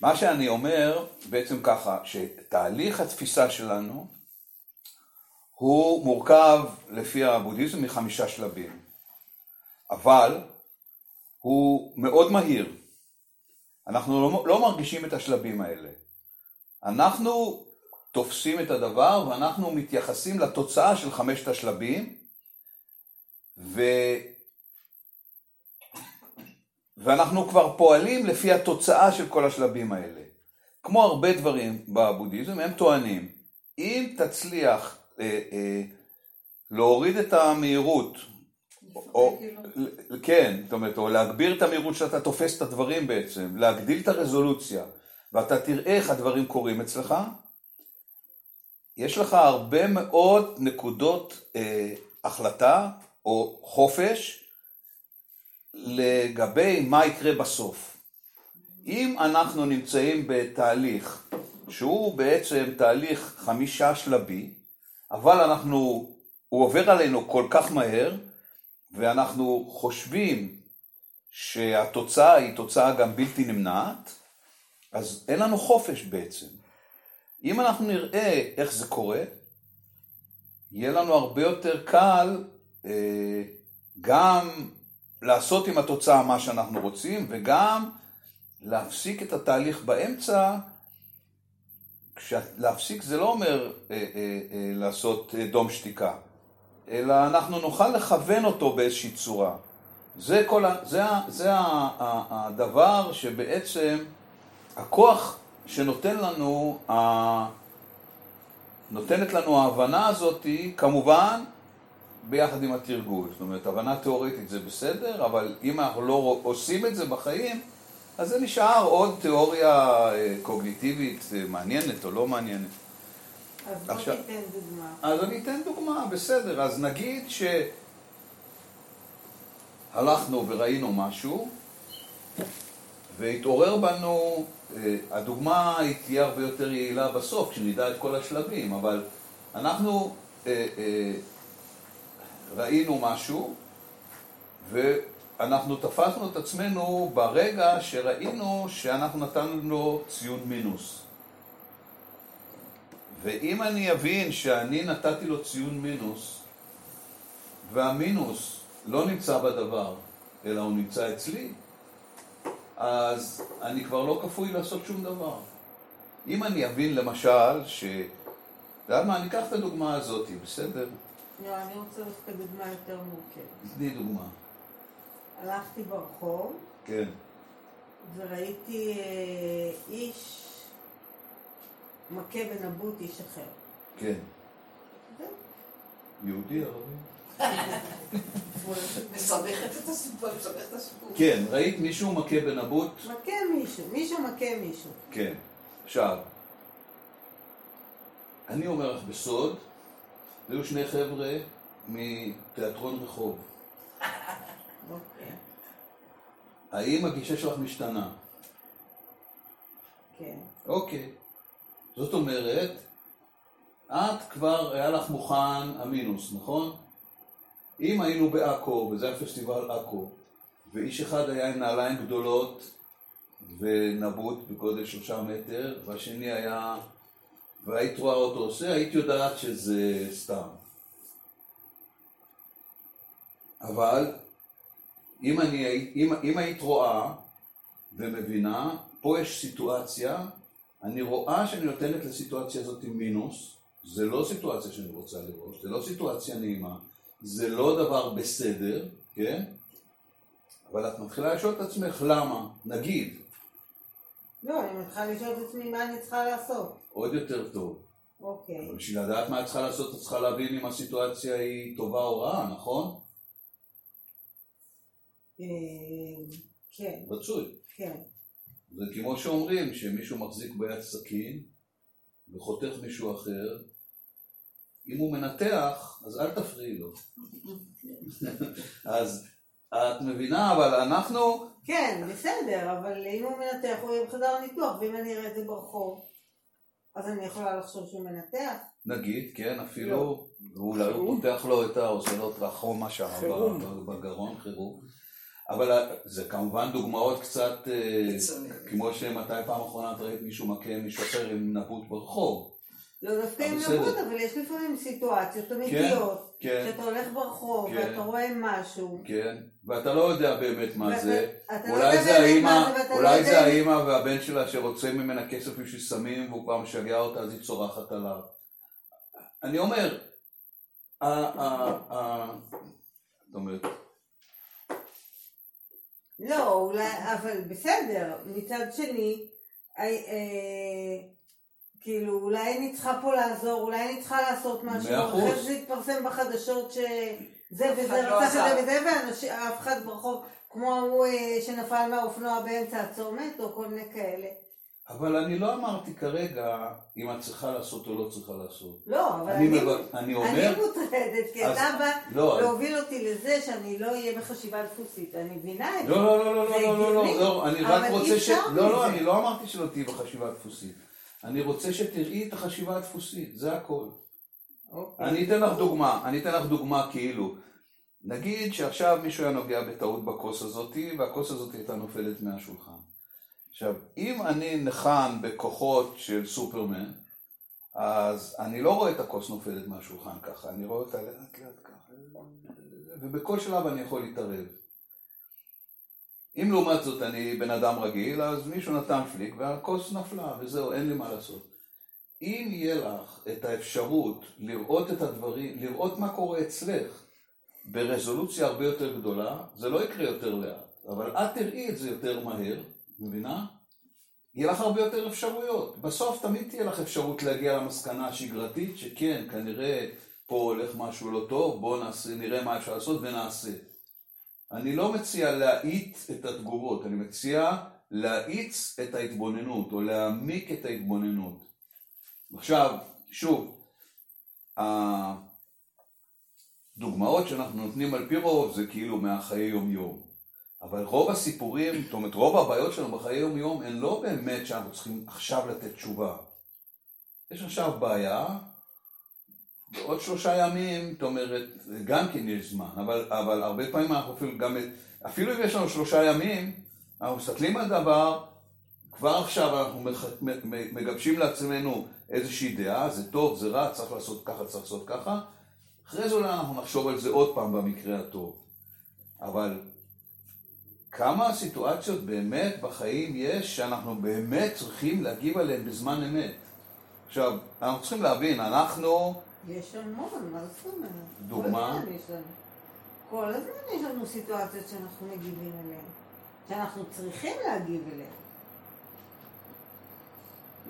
מה שאני אומר בעצם ככה, שתהליך התפיסה שלנו הוא מורכב לפי הבודהיזם מחמישה שלבים. אבל הוא מאוד מהיר. אנחנו לא, לא מרגישים את השלבים האלה. אנחנו תופסים את הדבר ואנחנו מתייחסים לתוצאה של חמשת השלבים ו... ואנחנו כבר פועלים לפי התוצאה של כל השלבים האלה. כמו הרבה דברים בבודהיזם, הם טוענים, אם תצליח אה, אה, להוריד את המהירות, או, כן, זאת אומרת, או להגביר את המהירות שאתה תופס את הדברים בעצם, להגדיל את הרזולוציה, ואתה תראה איך הדברים קורים אצלך, יש לך הרבה מאוד נקודות אה, החלטה או חופש לגבי מה יקרה בסוף. אם אנחנו נמצאים בתהליך שהוא בעצם תהליך חמישה שלבי, אבל אנחנו, הוא עובר עלינו כל כך מהר, ואנחנו חושבים שהתוצאה היא תוצאה גם בלתי נמנעת, אז אין לנו חופש בעצם. אם אנחנו נראה איך זה קורה, יהיה לנו הרבה יותר קל אה, גם לעשות עם התוצאה מה שאנחנו רוצים, וגם להפסיק את התהליך באמצע. להפסיק זה לא אומר אה, אה, אה, לעשות אה, דום שתיקה, אלא אנחנו נוכל לכוון אותו באיזושהי צורה. זה, כל זה, זה הדבר שבעצם הכוח שנותן לנו, נותנת לנו ההבנה הזאת, כמובן, ביחד עם התרגול. זאת אומרת, הבנה תיאורטית זה בסדר, אבל אם אנחנו לא עושים את זה בחיים, אז זה נשאר עוד תיאוריה אה, קוגניטיבית אה, מעניינת או לא מעניינת. אז בוא עכשיו, תיתן דוגמה. אז אני אתן דוגמה, בסדר. אז נגיד שהלכנו וראינו משהו, והתעורר בנו, הדוגמה היא תהיה הרבה יותר יעילה בסוף, כשנדע את כל השלבים, אבל אנחנו ראינו משהו, ואנחנו תפסנו את עצמנו ברגע שראינו שאנחנו נתנו לו ציון מינוס. ואם אני אבין שאני נתתי לו ציון מינוס, והמינוס לא נמצא בדבר, אלא הוא נמצא אצלי, אז אני כבר לא כפוי לעשות שום דבר. אם אני אבין למשל ש... אתה יודע מה, אני אקח את הדוגמה הזאת, בסדר? לא, אני רוצה דווקא דוגמה יותר מורכבת. תני דוגמה. הלכתי ברחוב. כן. וראיתי אה, איש מכה ונבוט איש אחר. כן. יהודי, ערבי? מסבכת את הסיפור, מסבכת את הסיפור. כן, ראית מישהו מכה בנבוט? מכה מישהו, מישהו מכה מישהו. כן. עכשיו, אני אומר לך בסוד, היו שני חבר'ה מתיאטרון רחוב. אוקיי. האם הגישה שלך משתנה? כן. אוקיי. זאת אומרת, את כבר היה לך מוכן המינוס, נכון? אם היינו בעכו, וזה היה פסטיבל עכו, ואיש אחד היה עם נעליים גדולות ונבוט בגודל שלושה מטר, והשני היה והיית רואה אותו עושה, היית יודעת שזה סתם. אבל אם, אני, אם, אם היית רואה ומבינה, פה יש סיטואציה, אני רואה שאני נותנת לסיטואציה הזאת מינוס, זה לא סיטואציה שאני רוצה לראות, זה לא סיטואציה נעימה, זה לא דבר בסדר, כן? אבל את מתחילה לשאול את עצמך למה, נגיד. לא, אני מתחילה לשאול את עצמי מה אני צריכה לעשות. עוד יותר טוב. אוקיי. אבל בשביל לדעת מה את צריכה לעשות, את צריכה להבין אם הסיטואציה היא טובה או רעה, נכון? אה, כן. רצוי. כן. זה כמו שאומרים שמישהו מחזיק ביד סכין וחותך מישהו אחר, אם הוא מנתח, אז אל תפריעי לו. אז את מבינה, אבל אנחנו... כן, בסדר, אבל אם הוא מנתח הוא יהיה בחדר ניתוח, ואם אני אראה את זה ברחוב, אז אני יכולה לחשוב שהוא מנתח? נגיד, כן, אפילו, ואולי הוא פותח לו את ה... עושה לו את החום שם בגרון, חירום. אבל זה כמובן דוגמאות קצת, אה, כמו שמתי פעם אחרונה את ראית מישהו מכה מישהו אחר עם נבוט ברחוב. לא דווקא עם. למות, אבל יש לפעמים סיטואציות אמיתיות, כן. שאתה הולך ברחוב כן. ואתה רואה משהו, כן, ואתה לא יודע באמת מה זה. לא אולי זה האימא, לא אולי זה האימא והבן שלה שרוצה ממנה כסף בשביל סמים והוא כבר משגע אותה אז היא צורחת עליו. אני אומר, זאת אומרת, לא, אולי, אבל בסדר, מצד שני, אה, כאילו, אולי אני צריכה פה לעזור, אולי אני צריכה לעשות משהו, מאה אחוז. אחרי זה יתפרסם בחדשות שזה וזה לא רצח את. זה וזה, ואף אחד ברחוב, כמו ההוא אה, שנפל מהאופנוע באמצע הצומת, או כל מיני כאלה. אבל אני לא אמרתי כרגע אם את צריכה לעשות או לא צריכה לעשות. לא, אבל אני אני, מב- אני אני אומר, מוטרדת, כי אז- אתה בא לא, להוביל אותי לזה שאני לא אהיה בחשיבה דפוסית, אני מבינה את זה. לא, לא, לא, לא, זה לא, לא, לא, הגיוני, לא, אני רק רוצה ש... לא, לא. אני לא אמרתי שלא תהיי בחשיבה הדפוסית. אני רוצה שתראי את החשיבה הדפוסית, זה הכל. אוקיי. אני אתן לך דוגמה, אני אתן לך דוגמה כאילו. נגיד שעכשיו מישהו היה נוגע בטעות בכוס הזאתי, והכוס הזאת הייתה נופלת מהשולחן. עכשיו, אם אני ניחן בכוחות של סופרמן, אז אני לא רואה את הכוס נופלת מהשולחן ככה, אני רואה אותה לאט לאט ככה, ובכל שלב אני יכול להתערב. אם לעומת זאת אני בן אדם רגיל, אז מישהו נתן פליק והכוס נפלה, וזהו, אין לי מה לעשות. אם יהיה לך את האפשרות לראות את הדברים, לראות מה קורה אצלך ברזולוציה הרבה יותר גדולה, זה לא יקרה יותר לאט, אבל את תראי את זה יותר מהר, מבינה? יהיה לך הרבה יותר אפשרויות. בסוף תמיד תהיה לך אפשרות להגיע למסקנה השגרתית שכן, כנראה פה הולך משהו לא טוב, בואו נראה מה אפשר לעשות ונעשה. אני לא מציע להאיט את התגובות, אני מציע להאיץ את ההתבוננות או להעמיק את ההתבוננות. עכשיו, שוב, הדוגמאות שאנחנו נותנים על פי רוב זה כאילו מהחיי יום-יום. אבל רוב הסיפורים, זאת אומרת רוב הבעיות שלנו בחיי יום-יום הן לא באמת שאנחנו צריכים עכשיו לתת תשובה. יש עכשיו בעיה, בעוד שלושה ימים, זאת אומרת, גם כן יש זמן, אבל, אבל הרבה פעמים אנחנו אפילו גם, אפילו אם יש לנו שלושה ימים, אנחנו מסתכלים על דבר, כבר עכשיו אנחנו מח- מגבשים לעצמנו איזושהי דעה, זה טוב, זה רע, צריך לעשות ככה, צריך לעשות ככה, אחרי זה אולי אנחנו נחשוב על זה עוד פעם במקרה הטוב. אבל כמה סיטואציות באמת בחיים יש שאנחנו באמת צריכים להגיב עליהן בזמן אמת. עכשיו, אנחנו צריכים להבין, אנחנו, יש המון, מה זאת אומרת? דוגמה? כל הזמן יש לנו. סיטואציות שאנחנו מגיבים אליהן. שאנחנו צריכים להגיב אליהן.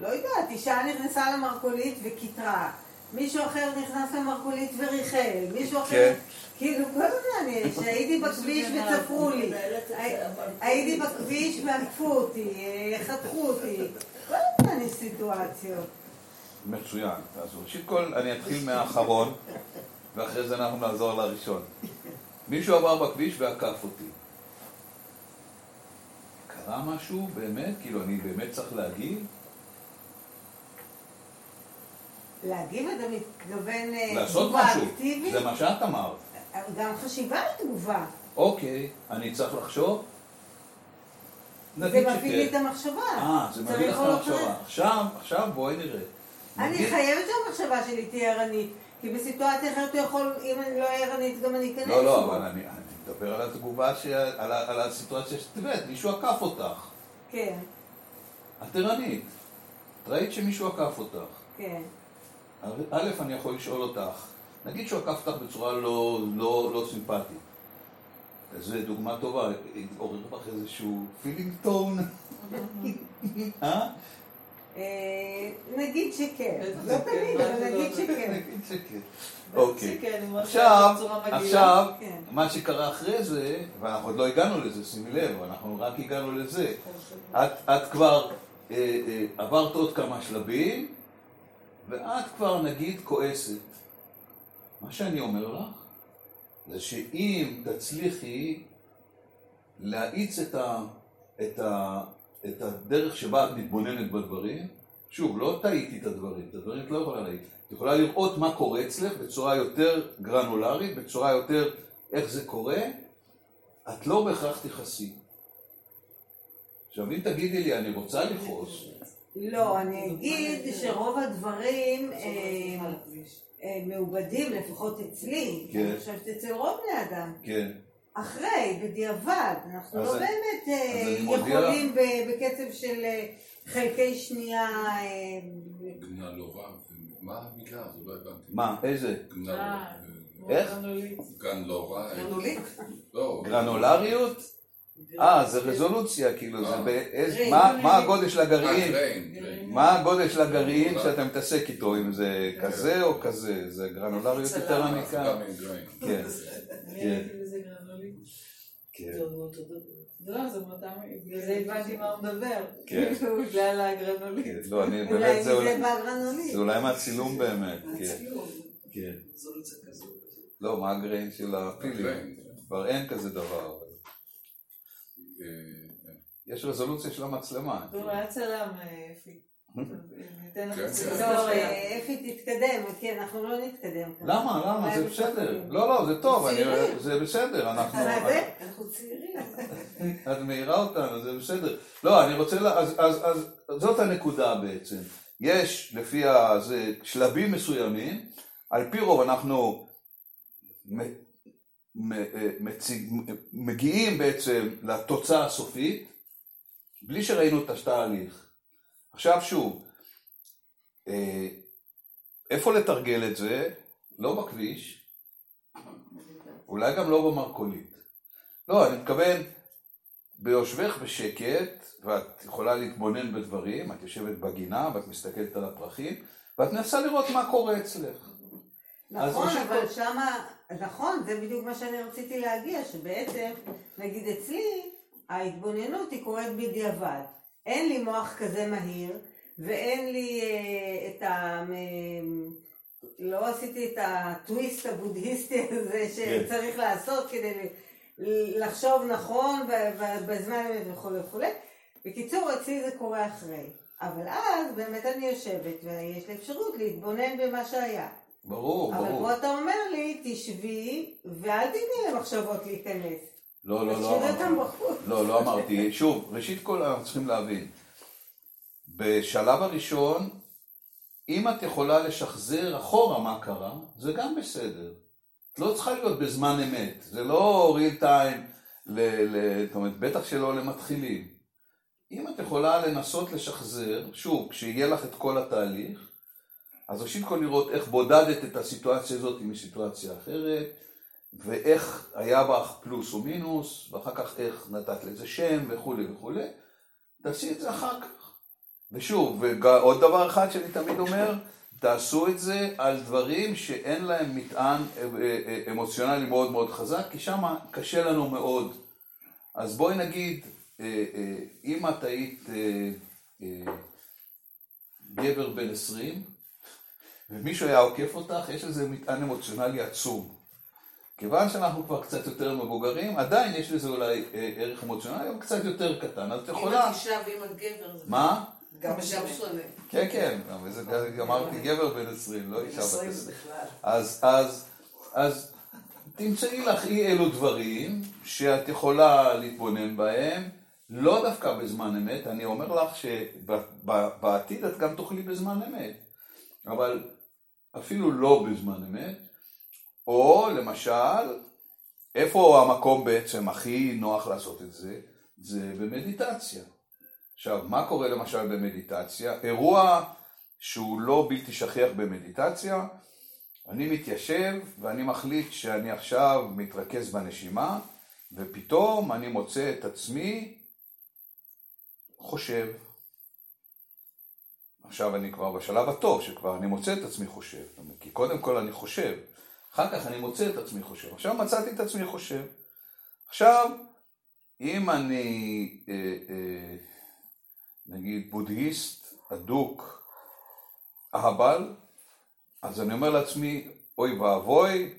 לא יודעת, אישה נכנסה למרכולית וקיטרה. מישהו אחר נכנס למרכולית וריחל. מישהו אחר... כן. כאילו, כל הזמן יש. הייתי בכביש וצפרו לי. הייתי בכביש ועקפו אותי, אה, חתכו אותי. כל הזמן יש סיטואציות. מצוין. אז ראשית כל, אני אתחיל מהאחרון, ואחרי זה אנחנו נעזור לראשון. מישהו עבר בכביש ועקף אותי. קרה משהו באמת? כאילו, אני באמת צריך להגיב? להגיב אתה מתכוון אה, לעשות משהו? אקטיבית? זה מה שאת אמרת. גם חשיבה היא תגובה. אוקיי, אני צריך לחשוב? זה מביא לי את. המחשבה. אה, זה מביא לך צריך או מחשבה. אחרת. עכשיו, עכשיו בואי נראה. אני חייבת שהמחשבה שלי תהיה ערנית. כי בסיטואציה אחרת הוא יכול, אם אני לא אהיה ערנית, גם אני אכנס לא, לא. אבל אני מדבר על התגובה, על הסיטואציה שאת הבאת, מישהו עקף אותך. כן, את ערנית. את ראית שמישהו עקף אותך. כן. א', אני יכול לשאול אותך, נגיד שהוא עקף אותך בצורה לא, לא, לא סימפטית. זו דוגמה טובה, עורר בך איזשהו פילינג טון. אה? נגיד שכן. לא תמיד, אבל לא נגיד? שכן. נגיד שכן. בטח אוקיי. עכשיו, כן. מה שקרה אחרי זה, ואנחנו עוד לא הגענו לזה, שימי לב, אנחנו רק הגענו לזה. את, את כבר אה, אה, עברת עוד כמה שלבים, ואת כבר נגיד כועסת. מה שאני אומר לך, זה שאם תצליחי להאיץ את, ה, את, ה, את הדרך שבה את מתבוננת בדברים, שוב, לא טעיתי את הדברים, את הדברים את לא יכולה להעיט. את יכולה לראות מה קורה אצלך בצורה יותר גרנולרית, בצורה יותר איך זה קורה, את לא בהכרח תכעסי. עכשיו, אם תגידי לי, אני רוצה לכעוס, לא, אני אגיד שרוב הדברים אה, אה, מעובדים, לפחות אצלי, כן. אני חושבת אצל רוב בני אדם, כן. אחרי, בדיעבד, אנחנו לא באמת אה, יכולים ב- בקצב של אה, חלקי שנייה, אה, גנה לא רע, מה המילה? זה לא הבנתי. מה, איזה? גנה לא. איך? גרנולית. גן לא רע. גרנולית? לא. גרנולריות? אה, זה רזולוציה, כאילו, זה. באיזה... מה- מה הגודל של הגרעין? גרעין, גרעין. מה הגודל של הגרעין שאתה מתעסק איתו, אם זה כזה או כזה? זה גרנולריות יותר עמיקה? כן, כן. כן. לא, זה מאותם, בגלל זה הבנתי מה הוא מדבר. כן. בגלל הגרנולית. כן, לא, אני אולי באמת, זה אולי-. זה מהצילום באמת, כן. כן. כזו. לא, מה הגרעין של הפילים? גרעין. כבר אין כזה דבר. אה, יש רזולוציה של המצלמה. הוא היה צלם, אה, אפי. ניתן לך כן, קצת כן. טוב, היסטוריה. אה, אפי תתקדם, כי אנחנו לא נתקדם. למה? למה? זה בסדר. לא, לא, זה טוב. זה בסדר. אנחנו... אנחנו צעירים. את מעירה אותנו, זה בסדר. לא, אני רוצה, אז, אז, אז זאת הנקודה בעצם. יש לפי הזה שלבים מסוימים, על פי רוב אנחנו מ, מ, אה, מציג, מגיעים בעצם לתוצאה הסופית, בלי שראינו את התהליך. עכשיו שוב, אה, איפה לתרגל את זה? לא בכביש, אולי גם לא במרכולית. לא, אני מתכוון, ביושבך בשקט, ואת יכולה להתבונן בדברים, את יושבת בגינה ואת מסתכלת על הפרחים, ואת מנסה לראות מה קורה אצלך. נכון, אבל כל- שמה, נכון, זה בדיוק מה שאני רציתי להגיע, שבעצם, נגיד אצלי, ההתבוננות היא קורית בדיעבד. אין לי מוח כזה מהיר, ואין לי אה, את ה... לא עשיתי את הטוויסט הבודהיסטי הזה שצריך לעשות כדי לחשוב נכון בזמן אמת וכולי וכולי. בקיצור, אצלי זה קורה אחרי. אבל אז באמת אני יושבת ויש לי אפשרות להתבונן במה שהיה. ברור, אבל ברור. פה אתה אומר לי, תשבי ואל תתני למחשבות להיכנס. לא, לא, לא אמרתי. לא, לא אמרתי. שוב, ראשית כל אנחנו צריכים להבין. בשלב הראשון, אם את יכולה לשחזר אחורה מה קרה, זה גם בסדר. את לא צריכה להיות בזמן אמת. זה לא real time, ל- ל- זאת אומרת, בטח שלא למתחילים. אם את יכולה לנסות לשחזר, שוב, כשיהיה לך את כל התהליך, אז ראשית כל לראות איך בודדת את הסיטואציה הזאת מסיטואציה אחרת, ואיך היה בך פלוס או מינוס, ואחר כך איך נתת לזה שם וכולי וכולי, תעשי את זה אחר כך. ושוב, ועוד דבר אחד שאני תמיד אומר, תעשו את זה על דברים שאין להם מטען אה, אה, אה, אמוציונלי מאוד מאוד חזק, כי שם קשה לנו מאוד. אז בואי נגיד, אם את היית גבר בן 20, ומישהו היה עוקף אותך, יש לזה מטען אמוציונלי עצום. כיוון שאנחנו כבר קצת יותר מבוגרים, עדיין יש לזה אולי אה, ערך אמוציונלי, אבל קצת יותר קטן, אז את אם יכולה... את אישה ואם את גבר, זה מה? גם שונה. כן, כן, גם אמרתי גבר בן 20, לא אישה בת 20 20. זה בכלל. אז, אז, אז תמצאי לך אי אלו דברים שאת יכולה להתבונן בהם, לא דווקא בזמן אמת, אני אומר לך שבעתיד את גם תוכלי בזמן אמת, אבל אפילו לא בזמן אמת, או למשל, איפה המקום בעצם הכי נוח לעשות את זה? זה במדיטציה. עכשיו, מה קורה למשל במדיטציה? אירוע שהוא לא בלתי שכיח במדיטציה, אני מתיישב ואני מחליט שאני עכשיו מתרכז בנשימה, ופתאום אני מוצא את עצמי חושב. עכשיו אני כבר בשלב הטוב, שכבר אני מוצא את עצמי חושב. כי קודם כל אני חושב, אחר כך אני מוצא את עצמי חושב. עכשיו מצאתי את עצמי חושב. עכשיו, אם אני, אה, אה, נגיד, בודהיסט אדוק, אהבל, אז אני אומר לעצמי, אוי ואבוי,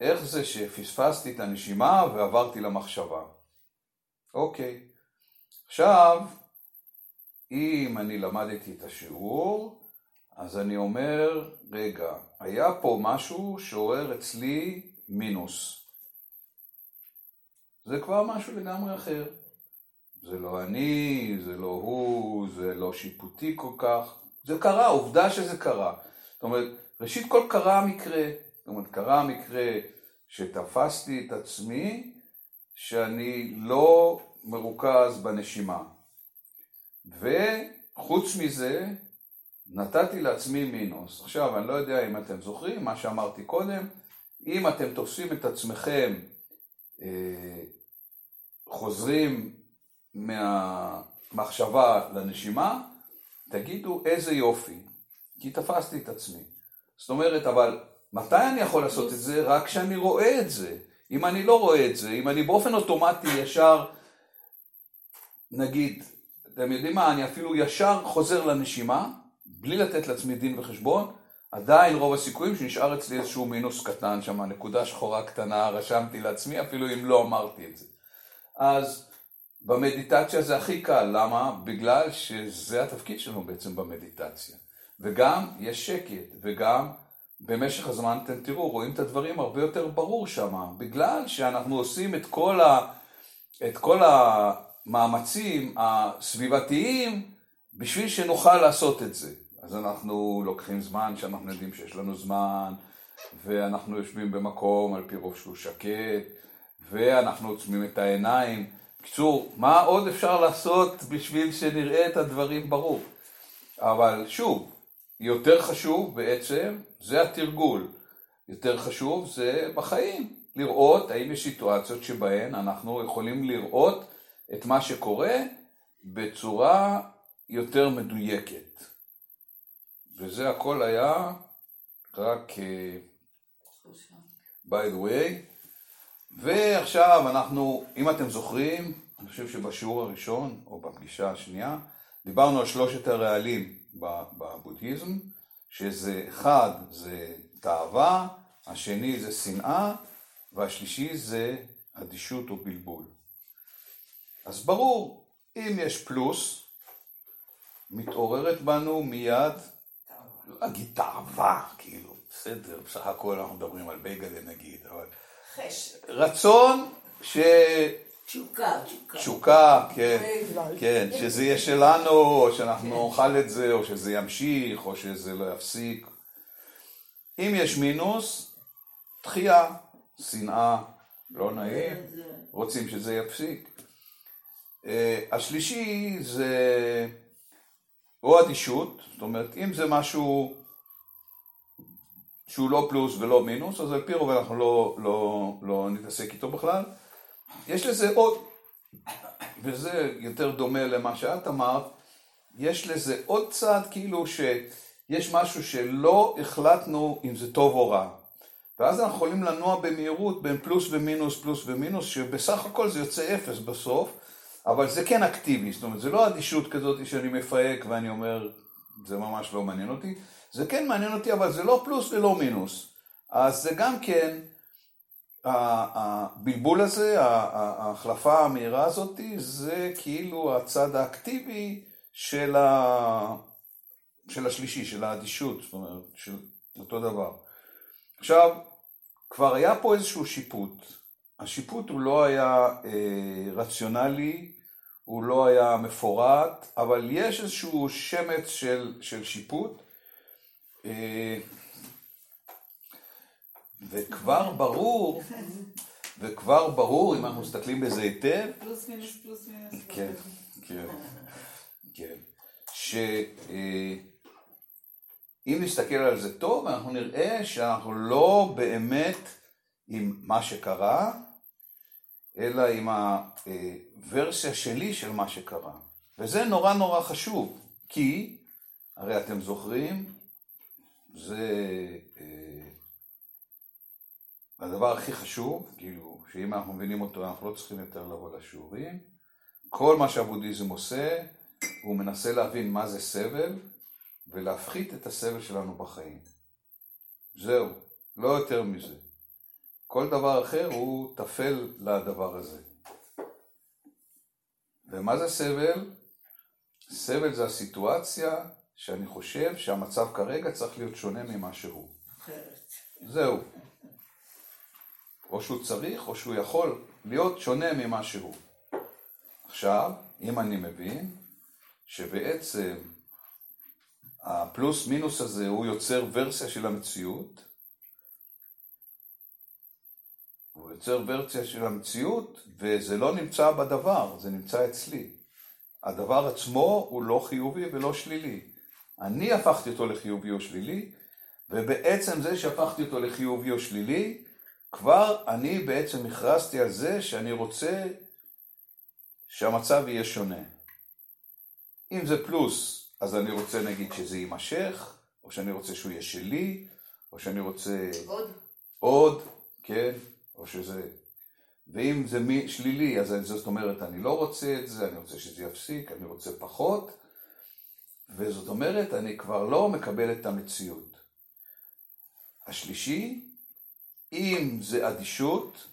איך זה שפספסתי את הנשימה ועברתי למחשבה. אוקיי. עכשיו, אם אני למדתי את השיעור, אז אני אומר, רגע, היה פה משהו שעורר אצלי מינוס. זה כבר משהו לגמרי אחר. זה לא אני, זה לא הוא, זה לא שיפוטי כל כך. זה קרה, עובדה שזה קרה. זאת אומרת, ראשית כל קרה המקרה. זאת אומרת, קרה המקרה שתפסתי את עצמי שאני לא מרוכז בנשימה. וחוץ מזה, נתתי לעצמי מינוס. עכשיו, אני לא יודע אם אתם זוכרים מה שאמרתי קודם, אם אתם תופסים את עצמכם אה, חוזרים מהמחשבה לנשימה, תגידו איזה יופי, כי תפסתי את עצמי. זאת אומרת, אבל מתי אני יכול לעשות את זה? רק כשאני רואה את זה. אם אני לא רואה את זה, אם אני באופן אוטומטי ישר, נגיד, אתם יודעים מה, אני אפילו ישר חוזר לנשימה, בלי לתת לעצמי דין וחשבון, עדיין רוב הסיכויים שנשאר אצלי איזשהו מינוס קטן שם, נקודה שחורה קטנה, רשמתי לעצמי, אפילו אם לא אמרתי את זה. אז במדיטציה זה הכי קל, למה? בגלל שזה התפקיד שלנו בעצם במדיטציה. וגם יש שקט, וגם במשך הזמן אתם תראו, רואים את הדברים הרבה יותר ברור שם, בגלל שאנחנו עושים את כל, ה, את כל המאמצים הסביבתיים בשביל שנוכל לעשות את זה. אז אנחנו לוקחים זמן שאנחנו יודעים שיש לנו זמן, ואנחנו יושבים במקום על פי רוב שהוא שקט, ואנחנו עוצמים את העיניים. בקיצור, מה עוד אפשר לעשות בשביל שנראה את הדברים ברור? אבל שוב, יותר חשוב בעצם זה התרגול. יותר חשוב זה בחיים, לראות האם יש סיטואציות שבהן אנחנו יכולים לראות את מה שקורה בצורה יותר מדויקת. וזה הכל היה רק אה, by the way. ועכשיו אנחנו, אם אתם זוכרים, אני חושב שבשיעור הראשון או בפגישה השנייה, דיברנו על שלושת הרעלים בבודהיזם, שזה אחד זה תאווה, השני זה שנאה, והשלישי זה אדישות או בלבול. אז ברור, אם יש פלוס, מתעוררת בנו מיד, לא אגיד תאווה, כאילו, בסדר, בסך הכל אנחנו מדברים על בייגלה נגיד, אבל חשק. רצון ש... תשוקה, תשוקה. תשוקה, כן, כן, שזה יהיה שלנו, או שאנחנו נאכל את זה, או שזה ימשיך, או שזה לא יפסיק. אם יש מינוס, דחייה, שנאה, לא נעים, רוצים שזה יפסיק. אה, השלישי זה או אדישות, זאת אומרת, אם זה משהו שהוא לא פלוס ולא מינוס, אז על פי רוב אנחנו לא, לא, לא נתעסק איתו בכלל. יש לזה עוד, וזה יותר דומה למה שאת אמרת, יש לזה עוד צד כאילו שיש משהו שלא החלטנו אם זה טוב או רע. ואז אנחנו יכולים לנוע במהירות בין פלוס ומינוס, פלוס ומינוס, שבסך הכל זה יוצא אפס בסוף, אבל זה כן אקטיבי, זאת אומרת, זה לא אדישות כזאת שאני מפהק ואני אומר, זה ממש לא מעניין אותי, זה כן מעניין אותי, אבל זה לא פלוס ולא מינוס. אז זה גם כן, הבלבול הזה, ההחלפה המהירה הזאת, זה כאילו הצד האקטיבי של, ה... של השלישי, של האדישות, זאת אומרת, של אותו דבר. עכשיו, כבר היה פה איזשהו שיפוט. השיפוט הוא לא היה אה, רציונלי, הוא לא היה מפורט, אבל יש איזשהו שמץ של, של שיפוט. אה, וכבר ברור, וכבר ברור, אם אנחנו מסתכלים בזה היטב, פלוס מינוס פלוס מינוס. כן, כן, כן, שאם אה, נסתכל על זה טוב, אנחנו נראה שאנחנו לא באמת עם מה שקרה, אלא עם הוורסיה שלי של מה שקרה. וזה נורא נורא חשוב, כי, הרי אתם זוכרים, זה אה, הדבר הכי חשוב, כאילו, שאם אנחנו מבינים אותו, אנחנו לא צריכים יותר לבוא לשיעורים. כל מה שהבודהיזם עושה, הוא מנסה להבין מה זה סבל, ולהפחית את הסבל שלנו בחיים. זהו, לא יותר מזה. כל דבר אחר הוא טפל לדבר הזה. ומה זה סבל? סבל זה הסיטואציה שאני חושב שהמצב כרגע צריך להיות שונה ממה שהוא. זהו. או שהוא צריך או שהוא יכול להיות שונה ממה שהוא. עכשיו, אם אני מבין שבעצם הפלוס מינוס הזה הוא יוצר ורסיה של המציאות, הוא יוצר ורסיה של המציאות וזה לא נמצא בדבר, זה נמצא אצלי. הדבר עצמו הוא לא חיובי ולא שלילי. אני הפכתי אותו לחיובי או שלילי, ובעצם זה שהפכתי אותו לחיובי או שלילי, כבר אני בעצם הכרזתי על זה שאני רוצה שהמצב יהיה שונה. אם זה פלוס, אז אני רוצה נגיד שזה יימשך, או שאני רוצה שהוא יהיה שלי, או שאני רוצה עוד? עוד, כן, או שזה... ואם זה מי- שלילי, אז זאת אומרת, אני לא רוצה את זה, אני רוצה שזה יפסיק, אני רוצה פחות, וזאת אומרת, אני כבר לא מקבל את המציאות. השלישי, אם זה אדישות,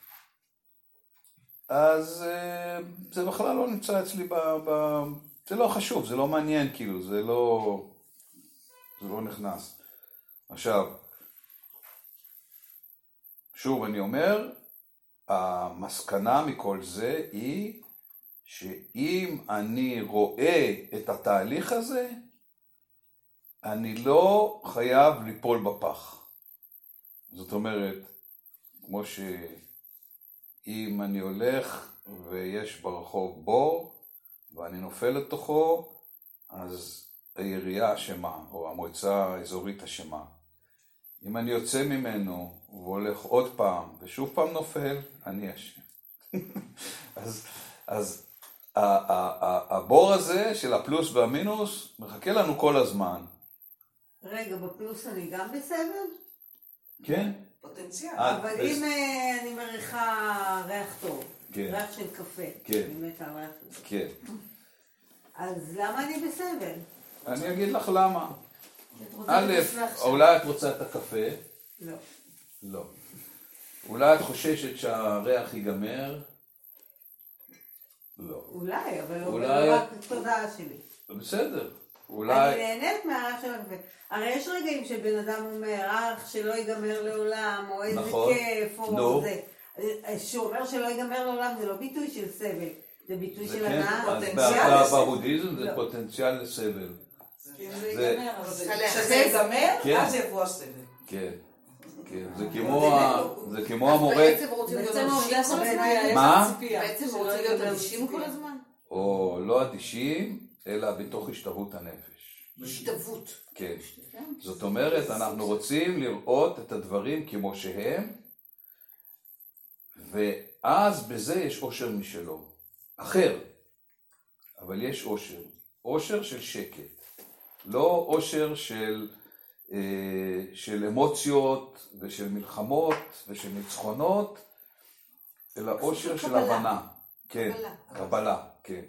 אז אה, זה בכלל לא נמצא אצלי ב... ב... זה לא חשוב, זה לא מעניין, כאילו, זה לא... זה לא נכנס. עכשיו, שוב אני אומר, המסקנה מכל זה היא שאם אני רואה את התהליך הזה, אני לא חייב ליפול בפח. זאת אומרת, כמו שאם אני הולך ויש ברחוב בור ואני נופל לתוכו, אז העירייה אשמה, או המועצה האזורית אשמה. אם אני יוצא ממנו והולך עוד פעם ושוב פעם נופל, אני אשם. אז, אז ה- ה- ה- הבור הזה של הפלוס והמינוס מחכה לנו כל הזמן. רגע, בפלוס אני גם בסבל? כן? פוטנציאל. אה, אבל אז- אם אה, אני מריחה ריח טוב, כן. ריח של קפה, כן. אני מתה על ריח של קפה, כן. אז למה אני בסבל? אני אגיד לך למה. א'? אולי את רוצה את הקפה? לא. לא. אולי את חוששת שהריח ייגמר? לא. אולי, אבל אולי- לא רק תודעה שלי. בסדר. אני אולי... נהנית מהריח של הקפה. הרי יש רגעים שבן אדם אומר, ריח שלא ייגמר לעולם, או איזה נכון. כיף, או נו. זה. שהוא אומר שלא ייגמר לעולם, זה לא ביטוי של סבל, זה ביטוי זה של כן, הנאה. פוטנציאל לסבל. בבודהיזם זה לא. פוטנציאל לסבל. אם זה זה- ייגמר, אבל. כשזה ייגמר, כן. אז יבוא הסבל. כן. כן. זה כמו ה- זה כמו המורה... בעצם רוצים להיות בעצם אדישים כל הזמן? מה? רוצים להיות אדישים כל. הזמן? או לא אדישים, אלא בתוך השתוות הנפש. השתוות. כן. כן. זאת אומרת, אנחנו רוצים לראות את הדברים כמו שהם, ואז בזה יש אושר משלו. אחר, אבל יש אושר. אושר של שקט. לא אושר של, אה, של אמוציות ושל מלחמות ושל ניצחונות, אלא אושר של קבלה. הבנה. כן, קבלה. קבלה, כן.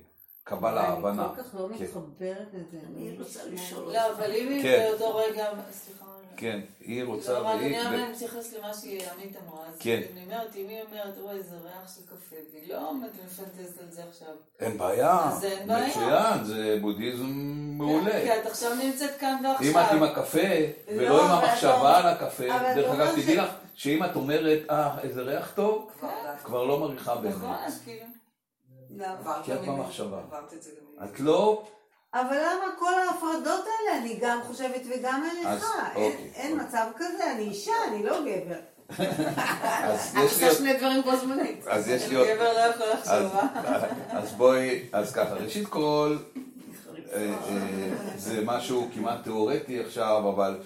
קבלה, הבנה. אני כל כך לא כן. מתחברת לזה. אני רוצה לשאול לא, אבל אם היא כן. באותו רגע... סליחה. כן, היא רוצה... לא, רק והיא- אני אבל מתייחס למה שעמית אמרה. אז כן. אני אומרת, אם היא אומרת, וואי, זה ריח של קפה, והיא לא מפנטזת על זה עכשיו. אין בעיה, אז אין בעיה. מצוין, זה בודהיזם מעולה. כן, כי את עכשיו נמצאת כאן ועכשיו. אם את עם הקפה, ולא לא, עם אבל המחשבה על הקפה, דרך אגב, תדעי לך, שאם את אומרת, אה, איזה ריח טוב, כבר כבר לא מריחה נכון, באמת. אז כאילו... עברת כי את. במחשבה. את לא, אבל למה כל ההפרדות האלה? אני גם חושבת וגם אז, מריחה. אין- אוקיי, אין אוקיי. מצב כזה, אני אישה, אני לא גבר. אז יש לי עוד, שני דברים בו זמנית. אז יש לי עוד, גבר לא יכול אז- לחשוב? אז בואי, אז ככה, ראשית כל, אה, אה, זה משהו כמעט תיאורטי עכשיו, אבל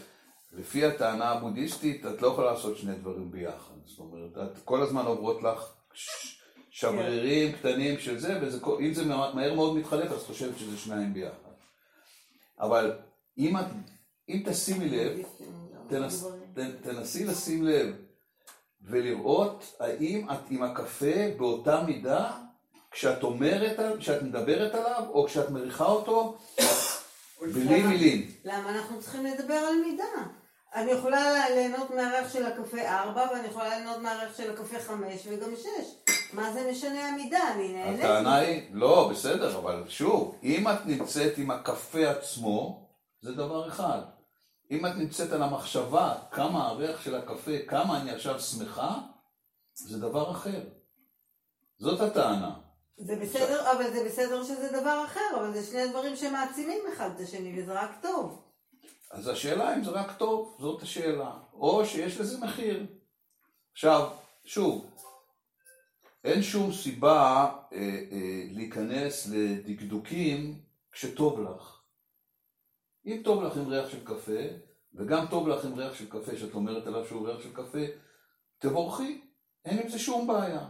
לפי הטענה הבודהיסטית, את לא יכולה לעשות שני דברים ביחד. זאת אומרת, את כל הזמן עוברות לך שברירים קטנים של זה, ואם זה מה- מהר מאוד מתחלף, אז את חושבת שזה שניים ביחד. אבל אם את, אם תשימי לב, תנס, ת, תנסי לשים לב ולראות האם את עם הקפה באותה מידה כשאת אומרת, כשאת מדברת עליו, או כשאת מריחה אותו בלי מילים. למה אנחנו צריכים לדבר על מידה? אני יכולה ליהנות מהריח של הקפה 4 ואני יכולה ליהנות מהריח של הקפה 5 וגם 6. מה זה משנה המידה? אני נהנית. הטענה. היא, לא, בסדר, אבל שוב, אם את נמצאת עם הקפה עצמו, זה דבר אחד. אם את נמצאת על המחשבה כמה הריח של הקפה, כמה אני עכשיו שמחה, זה דבר אחר. זאת הטענה. זה בסדר, אבל זה בסדר שזה דבר אחר, אבל זה שני דברים שמעצימים אחד את השני, וזה רק טוב. אז השאלה אם זה רק טוב, זאת השאלה. או שיש לזה מחיר. עכשיו, שוב, אין שום סיבה אה, אה, להיכנס לדקדוקים כשטוב לך. אם טוב לך עם ריח של קפה, וגם טוב לך עם ריח של קפה, שאת אומרת עליו שהוא ריח של קפה, תבורכי, אין עם זה שום בעיה.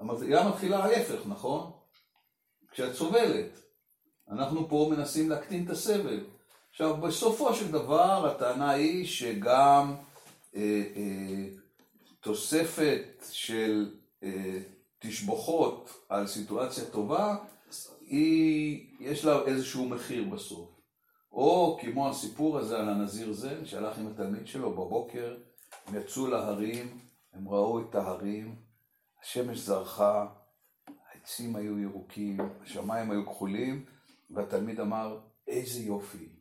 המזיעה מתחילה ההפך, נכון? כשאת סובלת. אנחנו פה מנסים להקטין את הסבל. עכשיו, בסופו של דבר, הטענה היא שגם אה, אה, תוספת של אה, תשבחות על סיטואציה טובה, היא, יש לה איזשהו מחיר בסוף. או כמו הסיפור הזה על הנזיר זן, שהלך עם התלמיד שלו בבוקר, הם יצאו להרים, הם ראו את ההרים, השמש זרחה, העצים היו ירוקים, השמיים היו כחולים, והתלמיד אמר, איזה יופי.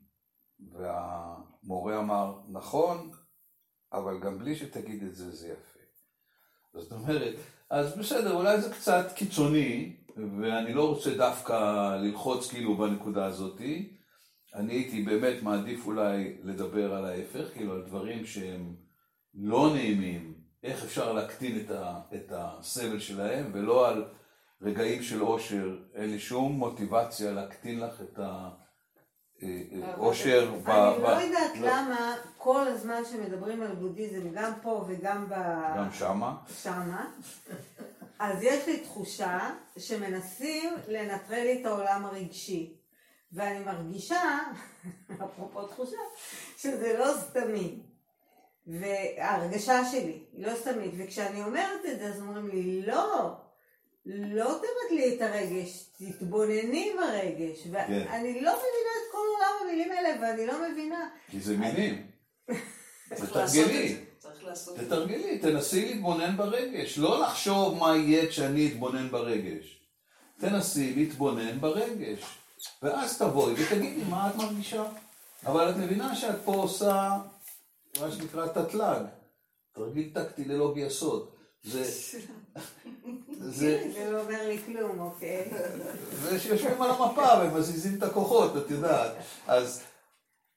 והמורה אמר, נכון, אבל גם בלי שתגיד את זה, זה יפה. זאת אומרת, אז בסדר, אולי זה קצת קיצוני, ואני לא רוצה דווקא ללחוץ כאילו בנקודה הזאתי. אני הייתי באמת מעדיף אולי לדבר על ההפך, כאילו על דברים שהם לא נעימים, איך אפשר להקטין את, ה, את הסבל שלהם, ולא על רגעים של אושר. אין לי שום מוטיבציה להקטין לך את האושר. ב- אני ב- לא יודעת לא, למה כל הזמן שמדברים על בודהיזם, גם פה וגם ב... גם שמה. שמה, אז יש לי תחושה שמנסים לנטרל לי את העולם הרגשי. ואני מרגישה, אפרופו תחושה, שזה לא סתמי. וההרגשה שלי היא לא סתמית. וכשאני אומרת את זה, אז אומרים לי, לא, לא תבטלי לי את הרגש, תתבונני ברגש. ואני לא מבינה את כל עולם המילים האלה, ואני לא מבינה. כי זה מילים. תתרגלי. תתרגלי, תנסי להתבונן ברגש. לא לחשוב מה יהיה כשאני אתבונן ברגש. תנסי להתבונן ברגש. ואז תבואי ותגידי מה את מרגישה. אבל את מבינה שאת פה עושה מה שנקרא תתל"ג. תרגיל טקטי ללא יסוד. זה... זה... זה לא אומר לי כלום, אוקיי? זה שיושבים על המפה ומזיזים את הכוחות, את יודעת. אז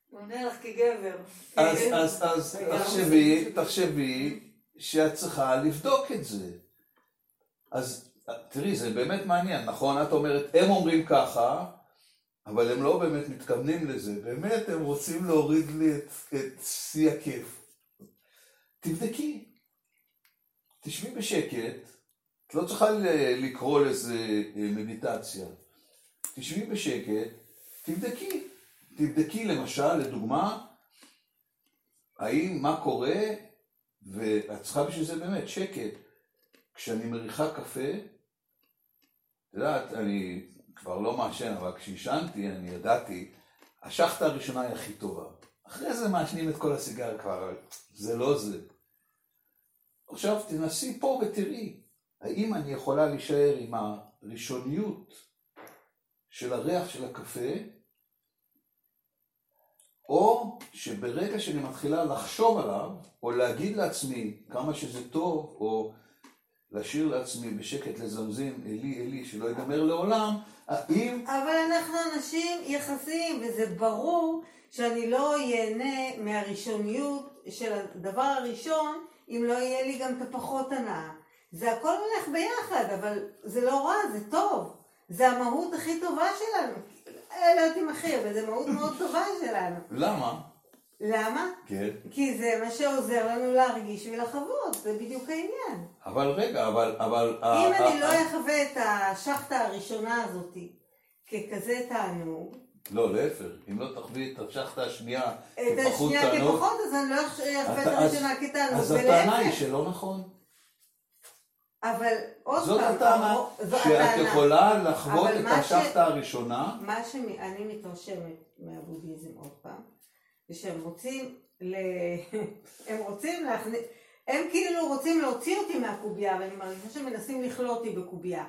הוא עונה לך כגבר. אז, תחשבי, תחשבי שאת צריכה לבדוק את זה. אז תראי, זה באמת מעניין, נכון? את אומרת, הם אומרים ככה, אבל הם לא באמת מתכוונים לזה. באמת הם רוצים להוריד לי את, את שיא הכיף. תבדקי. תשבי בשקט, לא צריכה לקרוא לזה אה, מדיטציה. תשבי בשקט, תבדקי. תבדקי למשל, לדוגמה, האם מה קורה, ואת צריכה בשביל זה באמת שקט. כשאני מריחה קפה, את יודעת, אני כבר לא מעשן, אבל כשעישנתי, אני ידעתי, השחטה הראשונה היא הכי טובה. אחרי זה מעשנים את כל הסיגר כבר, זה לא זה. עכשיו תנסי פה ותראי, האם אני יכולה להישאר עם הראשוניות של הריח של הקפה, או שברגע שאני מתחילה לחשוב עליו, או להגיד לעצמי כמה שזה טוב, או להשאיר לעצמי בשקט לזמזם אלי אלי שלא ייגמר לעולם, האם... אבל אנחנו אנשים יחסיים, וזה ברור שאני לא ייהנה מהראשוניות של הדבר הראשון, אם לא יהיה לי גם את הפחות הנאה. זה הכל הולך ביחד, אבל זה לא רע, זה טוב. זה המהות הכי טובה שלנו. לא יודעת אם הכי, אבל זו מהות מאוד טובה שלנו. למה? למה? כן. כי זה מה שעוזר לנו להרגיש ולחוות, זה בדיוק העניין. אבל רגע, אבל... אבל אם ה- אני לא ה- אחווה את השחטה הראשונה הזאת ככזה תענוג, לא, להפך, אם לא תחווי את השחטה השנייה את כפחות השנייה תענוג, כפחות, אז אני לא אחווה את הראשונה כתענוג, אז הטענה היא. שלא נכון. אבל עוד זאת פעם, הטענה, שאת. יכולה לחוות את מה ש- השחטה הראשונה, מה שאני מתרשמת מהבודהיזם עוד פעם, זה שהם רוצים ל... הם רוצים להכניס... הם כאילו רוצים להוציא אותי מהקובייה, ואני מרגישה שהם מנסים לכלוא אותי בקובייה.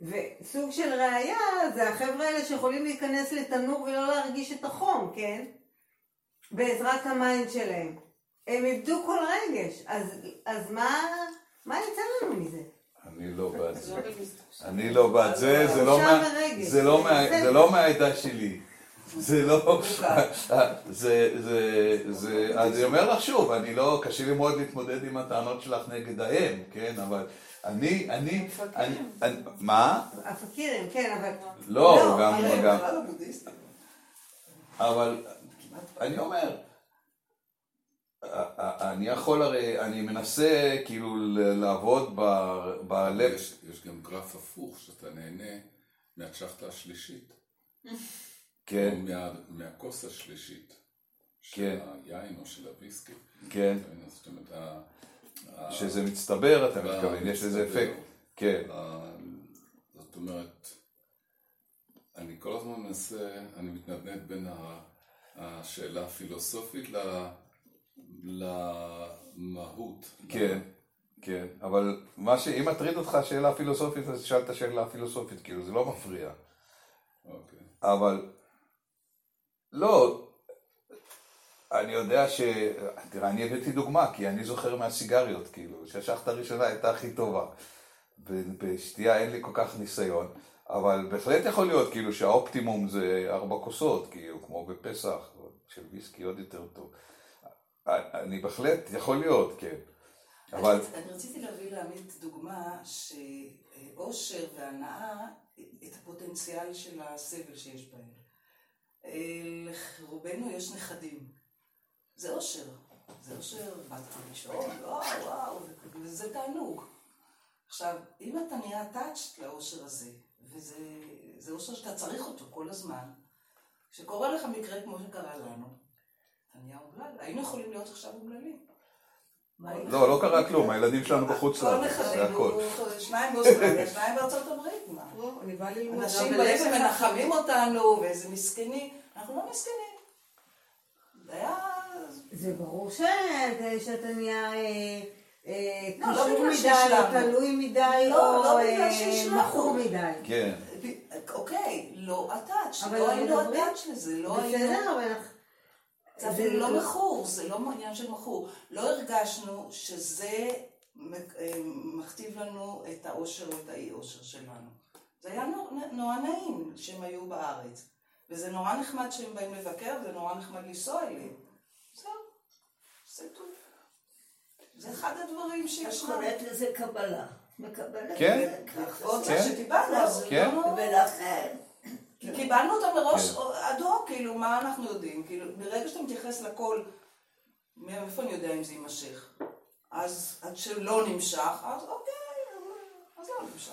וסוג של ראייה זה החבר'ה האלה שיכולים להיכנס לתנור ולא להרגיש את החום, כן? בעזרת ה mind שלהם. הם איבדו כל רגש, אז, אז מה, מה יצא לנו מזה? אני לא בעד זה. לא אני לא בעד זה, זה לא לא לא מהעדה שלי. זה לא, זה, זה, אני אומר לך שוב, אני לא, קשה לי מאוד להתמודד עם הטענות שלך נגד האם, כן, אבל אני, אני, אני, מה? הפקירים, כן, אבל... לא, גם, אבל- גם, הבודהיסטים. אבל אני אומר, אני יכול הרי, אני מנסה כאילו לעבוד בלב, יש, יש גם גרף הפוך, שאתה נהנה מהצ'חטה השלישית. כן, או מה, מהכוס השלישית. כן. של היין או של הוויסקי. כן, זאת אומרת, ה- שזה מצטבר, אתה מתכוון, יש לזה. אפקט, כן, זאת אומרת, אני כל הזמן מנסה, אני מתנדנד בין השאלה הפילוסופית ל- למהות. כן, כן, אבל מה ש... אם מטריד אותך שאלה פילוסופית, אז תשאל את השאלה הפילוסופית, כאילו, זה לא מפריע. אוקיי. אבל, לא, אני יודע ש... תראה, אני הבאתי דוגמה, כי אני זוכר מהסיגריות, כאילו, שהשחטה הראשונה הייתה הכי טובה. בשתייה אין לי כל כך ניסיון, אבל בהחלט יכול להיות, כאילו, שהאופטימום זה ארבע כוסות, כאילו, כמו בפסח, של ויסקי עוד יותר טוב. אני בהחלט, יכול להיות, כן. אבל, אני רציתי להביא לעמית דוגמה שאושר והנאה, את הפוטנציאל של הסבל שיש בהם. לרובנו יש נכדים. זה אושר. זה אושר, באתי לישון, וואו וואו, וזה תענוג. עכשיו, אם אתה נהיה attached לאושר הזה, וזה זה אושר שאתה צריך אותו כל הזמן, כשקורה לך מקרה כמו שקרה לנו, נהיה אומלל. היינו יכולים להיות עכשיו אומללים. לא, לא קרה כלום, הילדים שלנו בחוץ כל לארץ, זה הכל. שניים באוסטרליה, שניים בארצות הברית, מה? ללמוד. אנשים באים ומנחמים אותנו, ואיזה מסכנים. אנחנו לא מסכנים. זה. זה ברור שאתה נהיה אה, אה, לא, לא קשור מדי. או תלוי מדי, לא, או לא אה. מכור מדי. כן, אוקיי, לא הטאץ', אבל לא היינו מדברים- הטאץ' לזה, לא היינו... בסדר, אבל... זה אפילו לא מכור, זה לא עניין של מכור. לא הרגשנו שזה אה, מכתיב לנו את האושר או את האי אושר שלנו. זה היה נור- נורא נעים שהם היו בארץ. וזה נורא נחמד שהם באים לבקר, זה נורא נחמד לנסוע אליהם. זהו, זה טוב. זה אחד הדברים את שיש קוראת לזה קבלה. מקבלת כן. את. עוד כן. מה שדיברנו, זה כן. לא... ולכן, כי קיבלנו אותם מראש כן. אד-הוק, כאילו, מה אנחנו יודעים? כאילו, ברגע שאתה מתייחס לכל, מאיפה אני יודע אם זה יימשך? אז עד שלא נמשך, אז אוקיי, אז לא נמשך.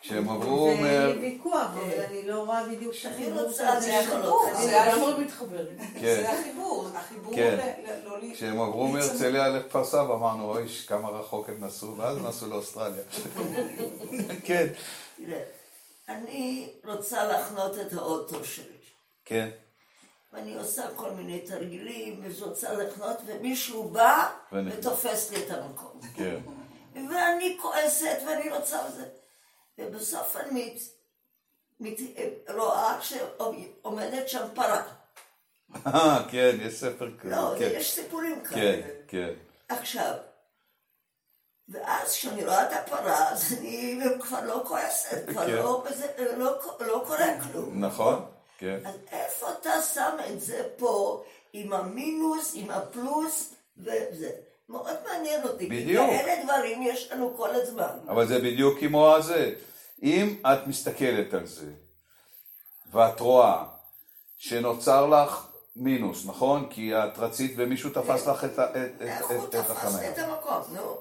כשהם עברו ואין מה... לי ויכוח, אבל אני לא רואה בדיוק את החיבור זה החיבור. זה החיבור. מאוד מתחברת. כן. זה החיבור, החיבור כן. לא. כשהם עברו. מהרצליה לכפר סבא, אמרנו, אוי, כמה רחוק הם נסעו, ואז נסעו לאוסטרליה. כן, אני רוצה לחנות את האוטו שלי. כן, ואני עושה כל מיני תרגילים, ורוצה לחנות, ומישהו בא ונכנס. ותופס לי את המקום. כן. ואני כועסת ואני רוצה וזה. ובסוף אני מת, מת, רואה שעומדת שם פרה. אה, כן, יש ספר כזה. לא, כן. יש סיפורים כן, כאלה. כן. עכשיו, ואז כשאני רואה את הפרה, אז אני כבר לא כועסת, כבר כן. לא, בזה, לא, לא קורה כלום. נכון, כן. אז איפה אתה שם את זה פה, עם המינוס, עם הפלוס, וזה. מאוד מעניין אותי. בדיוק. כי כאלה דברים יש לנו כל הזמן. אבל זה בדיוק כמו הזה. אם את מסתכלת על זה, ואת רואה שנוצר לך מינוס, נכון? כי את רצית ומישהו תפס לך את, ה- את, את, איך הוא תפס החניה. את המקום, נו.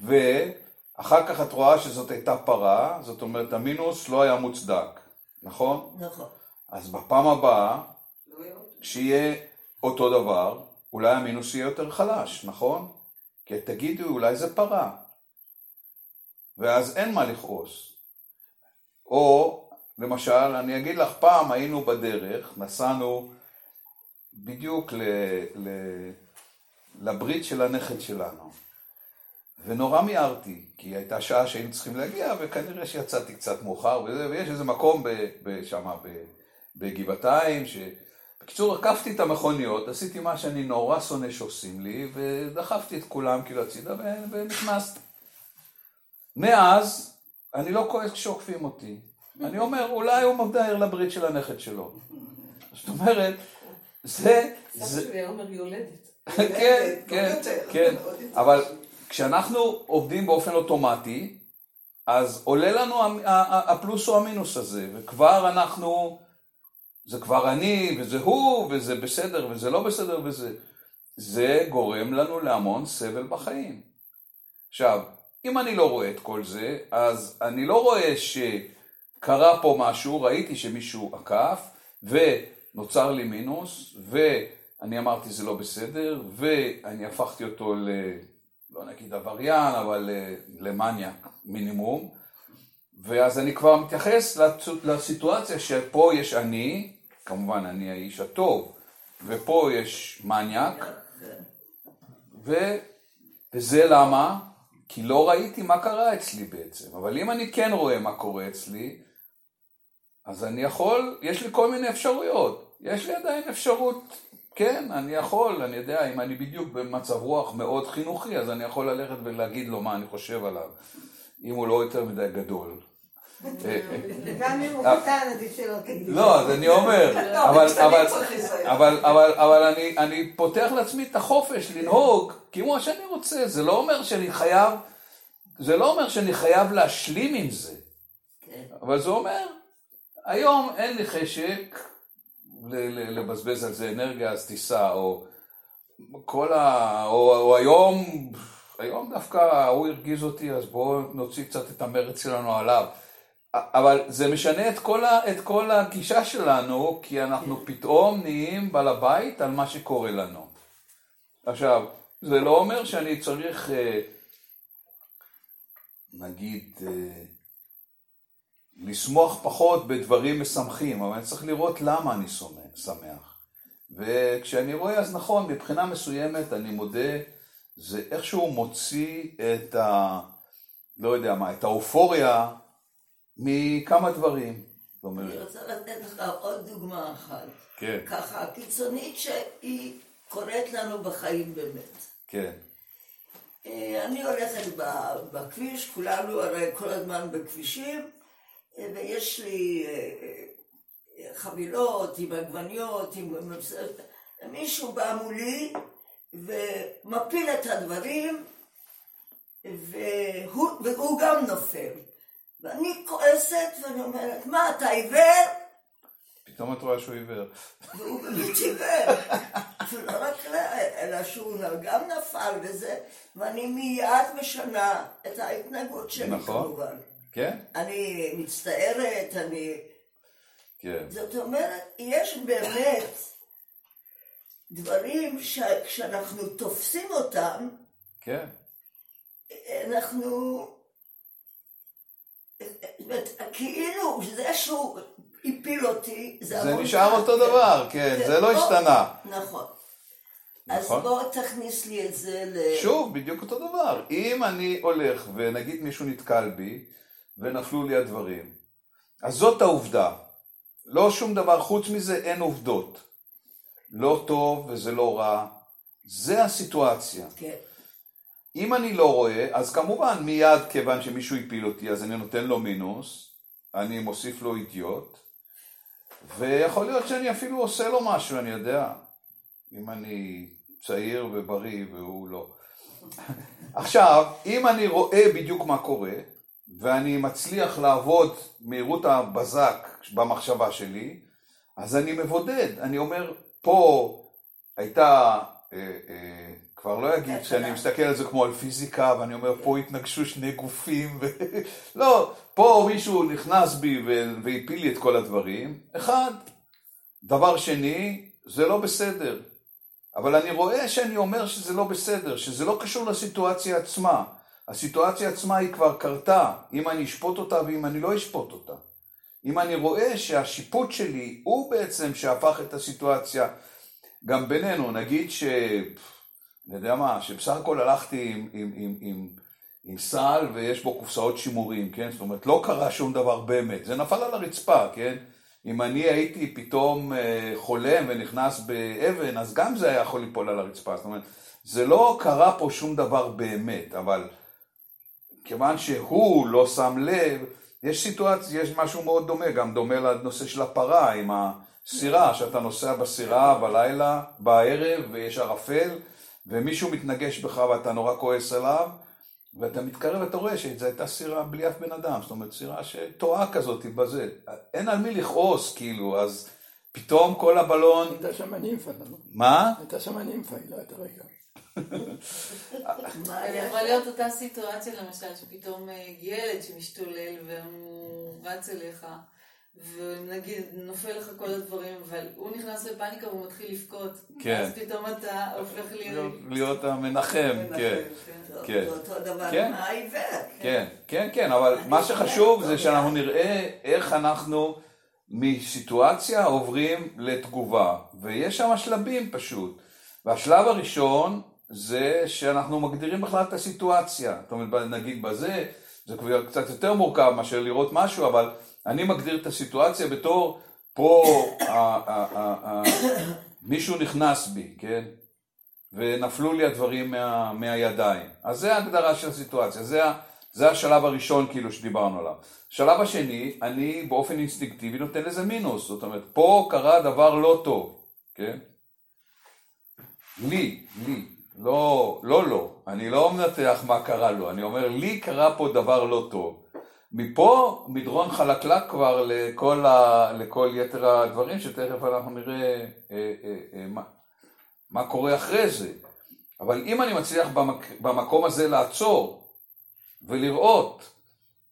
ואחר כך את רואה שזאת הייתה פרה, זאת אומרת המינוס לא היה מוצדק, נכון? נכון. אז בפעם הבאה, לא יהיה עוד. שיהיה אותו דבר, אולי המינוס יהיה יותר חלש, נכון? כי תגידו, אולי זה פרה. ואז אין מה לכעוס. או, למשל, אני אגיד לך, פעם היינו בדרך, נסענו בדיוק ל, ל, לברית של הנכד שלנו. ונורא מיהרתי, כי הייתה שעה שהיינו צריכים להגיע, וכנראה שיצאתי קצת מאוחר וזה, ויש איזה מקום שם בגבעתיים, ש... בקיצור, עקפתי את המכוניות, עשיתי מה שאני נורא שונא שעושים לי, ודחפתי את כולם כאילו הצידה ונכנסתי. מאז, אני לא כועס כשעוקפים אותי. אני אומר, אולי הוא מגדיר לברית של הנכד שלו. זאת אומרת, זה... זה שלי היה אומר יולדת. כן, כן, כן. אבל כשאנחנו עובדים באופן אוטומטי, אז עולה לנו הפלוס או המינוס הזה, וכבר אנחנו, זה כבר אני, וזה הוא, וזה בסדר, וזה לא בסדר, וזה... זה גורם לנו להמון סבל בחיים. עכשיו, אם אני לא רואה את כל זה, אז אני לא רואה שקרה פה משהו, ראיתי שמישהו עקף, ונוצר לי מינוס, ואני אמרתי זה לא בסדר, ואני הפכתי אותו ל... לא נגיד עבריין, אבל אה, למניאק מינימום, ואז אני כבר מתייחס לסיטואציה שפה יש אני, כמובן אני האיש הטוב, ופה יש מניאק, ו... וזה למה? כי לא ראיתי מה קרה אצלי בעצם. אבל אם אני כן רואה מה קורה אצלי, אז אני יכול, יש לי כל מיני אפשרויות. יש לי עדיין אפשרות, כן, אני יכול, אני יודע, אם אני בדיוק במצב רוח מאוד חינוכי, אז אני יכול ללכת ולהגיד לו מה אני חושב עליו, אם הוא לא יותר מדי גדול. גם אם הוא אה. קטן, עדיף שלא תגיד. לא, אז אני אומר, לא, אבל, אני, פותח לעצמי את החופש לנהוג כמו שאני רוצה, זה לא אומר שאני חייב, זה לא אומר שאני חייב להשלים עם זה, כן. אבל זה אומר, היום אין לי חשק לבזבז על זה אנרגיה, אז תיסע, או כל ה... או, או היום, היום דווקא ההוא הרגיז אותי, אז בואו נוציא קצת את המרץ שלנו עליו. אבל זה משנה את כל, ה, את כל הגישה שלנו, כי אנחנו פתאום נהיים בעל הבית על מה שקורה לנו. עכשיו, זה לא אומר שאני צריך, אה, נגיד, אה, לשמוח פחות בדברים משמחים, אבל אני צריך לראות למה אני שמח. וכשאני רואה, אז נכון, מבחינה מסוימת, אני מודה, זה איכשהו מוציא את ה... לא יודע מה, את האופוריה מכמה דברים. אני רוצה לתת לך עוד דוגמה אחת. כן, ככה קיצונית שהיא קורית לנו בחיים באמת. כן, אה, אני הולכת בכביש, כולנו הרי כל הזמן בכבישים, ויש לי אה, אה, חבילות עם עגבניות, עם... מישהו בא מולי ומפיל את הדברים, והוא, והוא גם נופל. ואני כועסת ואני אומרת, מה, אתה עיוור? פתאום את רואה שהוא עיוור. והוא באמת עיוור. ולא רק אלא שהוא גם נפל וזה, ואני מיד משנה את ההתנהגות שלי נכון. כמובן. כן? אני מצטערת, אני... כן. זאת אומרת, יש באמת דברים שכשאנחנו תופסים אותם, כן. אנחנו... כאילו זה שהוא הפיל אותי, זה זה נשאר אותו. דבר, כן, כן, זה לא השתנה. נכון. אז נכון. בוא תכניס לי את זה ל... שוב, בדיוק אותו דבר. אם אני הולך ונגיד מישהו נתקל בי ונפלו לי הדברים, אז זאת העובדה. לא שום דבר, חוץ מזה אין עובדות. לא טוב וזה לא רע, זה הסיטואציה. כן. אם אני לא רואה, אז כמובן מיד כיוון שמישהו הפיל אותי, אז אני נותן לו מינוס, אני מוסיף לו אידיוט, ויכול להיות שאני אפילו עושה לו משהו, אני יודע, אם אני צעיר ובריא והוא לא. עכשיו, אם אני רואה בדיוק מה קורה, ואני מצליח לעבוד מהירות הבזק במחשבה שלי, אז אני מבודד, אני אומר, פה הייתה, אה, אה, כבר לא אגיד שאני מסתכל על זה כמו על פיזיקה, ואני אומר, פה התנגשו שני גופים, ו... לא, פה מישהו נכנס בי והפיל לי את כל הדברים, אחד. דבר שני, זה לא בסדר. אבל אני רואה שאני אומר שזה לא בסדר, שזה לא קשור לסיטואציה עצמה. הסיטואציה עצמה היא כבר קרתה, אם אני אשפוט אותה ואם אני לא אשפוט אותה. אם אני רואה שהשיפוט שלי הוא בעצם שהפך את הסיטואציה, גם בינינו, נגיד ש... אני יודע מה, שבסך הכל הלכתי עם, עם, עם, עם, עם סל ויש בו קופסאות שימורים, כן? זאת אומרת, לא קרה שום דבר באמת, זה נפל על הרצפה, כן? אם אני הייתי פתאום אה, חולם ונכנס באבן, אז גם זה היה יכול ליפול על הרצפה, זאת אומרת, זה לא קרה פה שום דבר באמת, אבל כיוון שהוא לא שם לב, יש סיטואציה, יש משהו מאוד דומה, גם דומה לנושא של הפרה עם הסירה, שאתה נוסע בסירה בלילה, בערב, ויש ערפל, ומישהו מתנגש בך ואתה נורא כועס עליו, ואתה מתקרב ואתה רואה שזו הייתה סירה בלי אף בן אדם, זאת אומרת סירה שטועה כזאת בזה, אין על מי לכעוס כאילו, אז פתאום כל הבלון, הייתה שם נימפה, לא? מה? הייתה שם נימפה, היא לא הייתה רגע. יכולה להיות אותה סיטואציה למשל, שפתאום אה, ילד שמשתולל והוא רץ אליך, ונגיד נופל לך כל הדברים, אבל הוא נכנס לפאניקה והוא מתחיל לבכות. כן. אז פתאום אתה הופך להיות... להיות המנחם, כן. זה כן. אותו דבר כן. עם העיוור. כן, כן, כן, אבל מה שחשוב זה שאנחנו נראה איך אנחנו מסיטואציה עוברים לתגובה, ויש שם שלבים פשוט. והשלב הראשון זה שאנחנו מגדירים בכלל את הסיטואציה. זאת אומרת, נגיד בזה, זה כבר קצת יותר מורכב מאשר לראות משהו, אבל אני מגדיר את הסיטואציה בתור פה מישהו נכנס בי, כן? ונפלו לי הדברים מה, מהידיים. אז זה ההגדרה של הסיטואציה, זה, זה השלב הראשון כאילו שדיברנו עליו. השלב השני, אני באופן אינסטינקטיבי נותן לזה מינוס, זאת אומרת, פה קרה דבר לא טוב, כן? לי, לי, לא, לא, לא, אני לא מנתח מה קרה לו, אני אומר, לי קרה פה דבר לא טוב. מפה מדרון חלקלק כבר לכל, ה, לכל יתר הדברים שתכף אנחנו נראה אה, אה, אה, מה, מה קורה אחרי זה. אבל אם אני מצליח במק, במקום הזה לעצור ולראות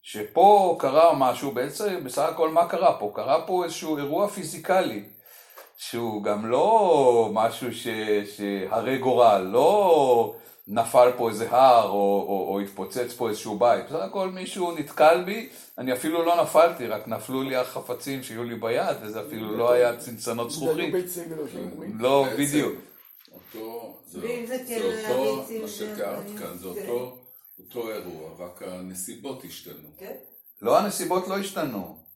שפה קרה משהו, בעצם בסך הכל מה קרה פה? קרה פה איזשהו אירוע פיזיקלי שהוא גם לא משהו ש, שהרי גורל, לא נפל פה איזה הר או, או, או התפוצץ פה איזשהו בית, בסך הכל מישהו נתקל בי, אני אפילו לא נפלתי, רק נפלו לי החפצים שהיו לי ביד וזה אפילו לא היה צנצנות לא זכוכית. לא, בדיוק. אותו, זה, כן אותו, מה שתיארת כאן, זה כן. אותו, אותו אירוע, רק הנסיבות השתנו. לא, הנסיבות לא השתנו.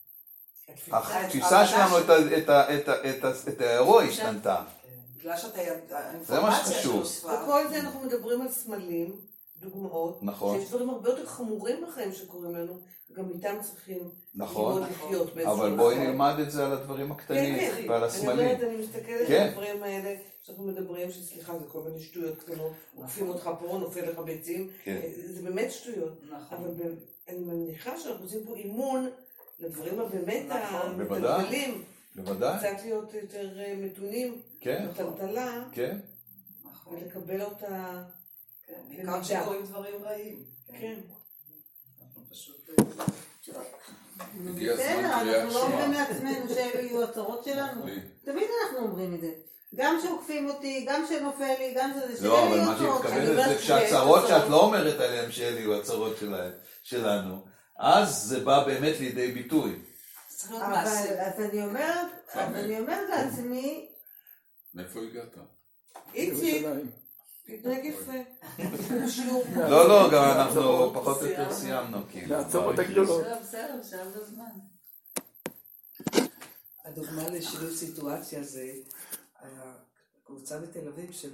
התפיסה- שלנו של- את האירוע השתנתה. בגלל שאתה, זה מה האינפורמציה שחשוב. שנוספה, בכל זה אנחנו מדברים על סמלים, דוגמאות, נכון. שיש דברים הרבה יותר חמורים בחיים שקורים לנו, וגם איתם צריכים נכון. ללמוד לחיות באיזשהו אבל בואי. נלמד את זה על הדברים הקטנים כן, כן. ועל אני הסמלים. אני מסתכלת כן. על הדברים האלה, שאנחנו מדברים, שסליחה, זה כל מיני שטויות קטנות, עוקפים אותך פה, נופל לך ביצים, כן. אה, זה באמת שטויות. נכון. אבל ב- אני מניחה שאנחנו עושים פה אימון לדברים הבאמת נכון. בוודאי. המטלטלים, בוודאי. קצת להיות יותר אה, מתונים, כן, בטלטלה, כן. נכון. ולקבל אותה, כן, בעיקר כשקורים דברים רעים. כן. אנחנו פשוט... אה, בסדר, אנחנו לא אומרים. לעצמנו שאלו יהיו הצרות שלנו. לי. תמיד אנחנו אומרים את זה. גם שעוקפים אותי, גם שנופל לי, גם שזה... לא, אבל מה שהיא. מתכוונת זה שיש שאת. לא אומרת עליהן שאלה יהיו הצרות שלהם- שלנו, אז זה בא באמת לידי ביטוי. אבל. אז אני אומרת, אז אני אומרת לעצמי, מאיפה הגעת? איציק. לא, לא, גם אנחנו פחות או יותר סיימנו. כאילו. לעצור את הגדולות. בסדר, בסדר, עכשיו זה הזמן. הדוגמה לשינוי סיטואציה זה הקבוצה בתל אביב שלא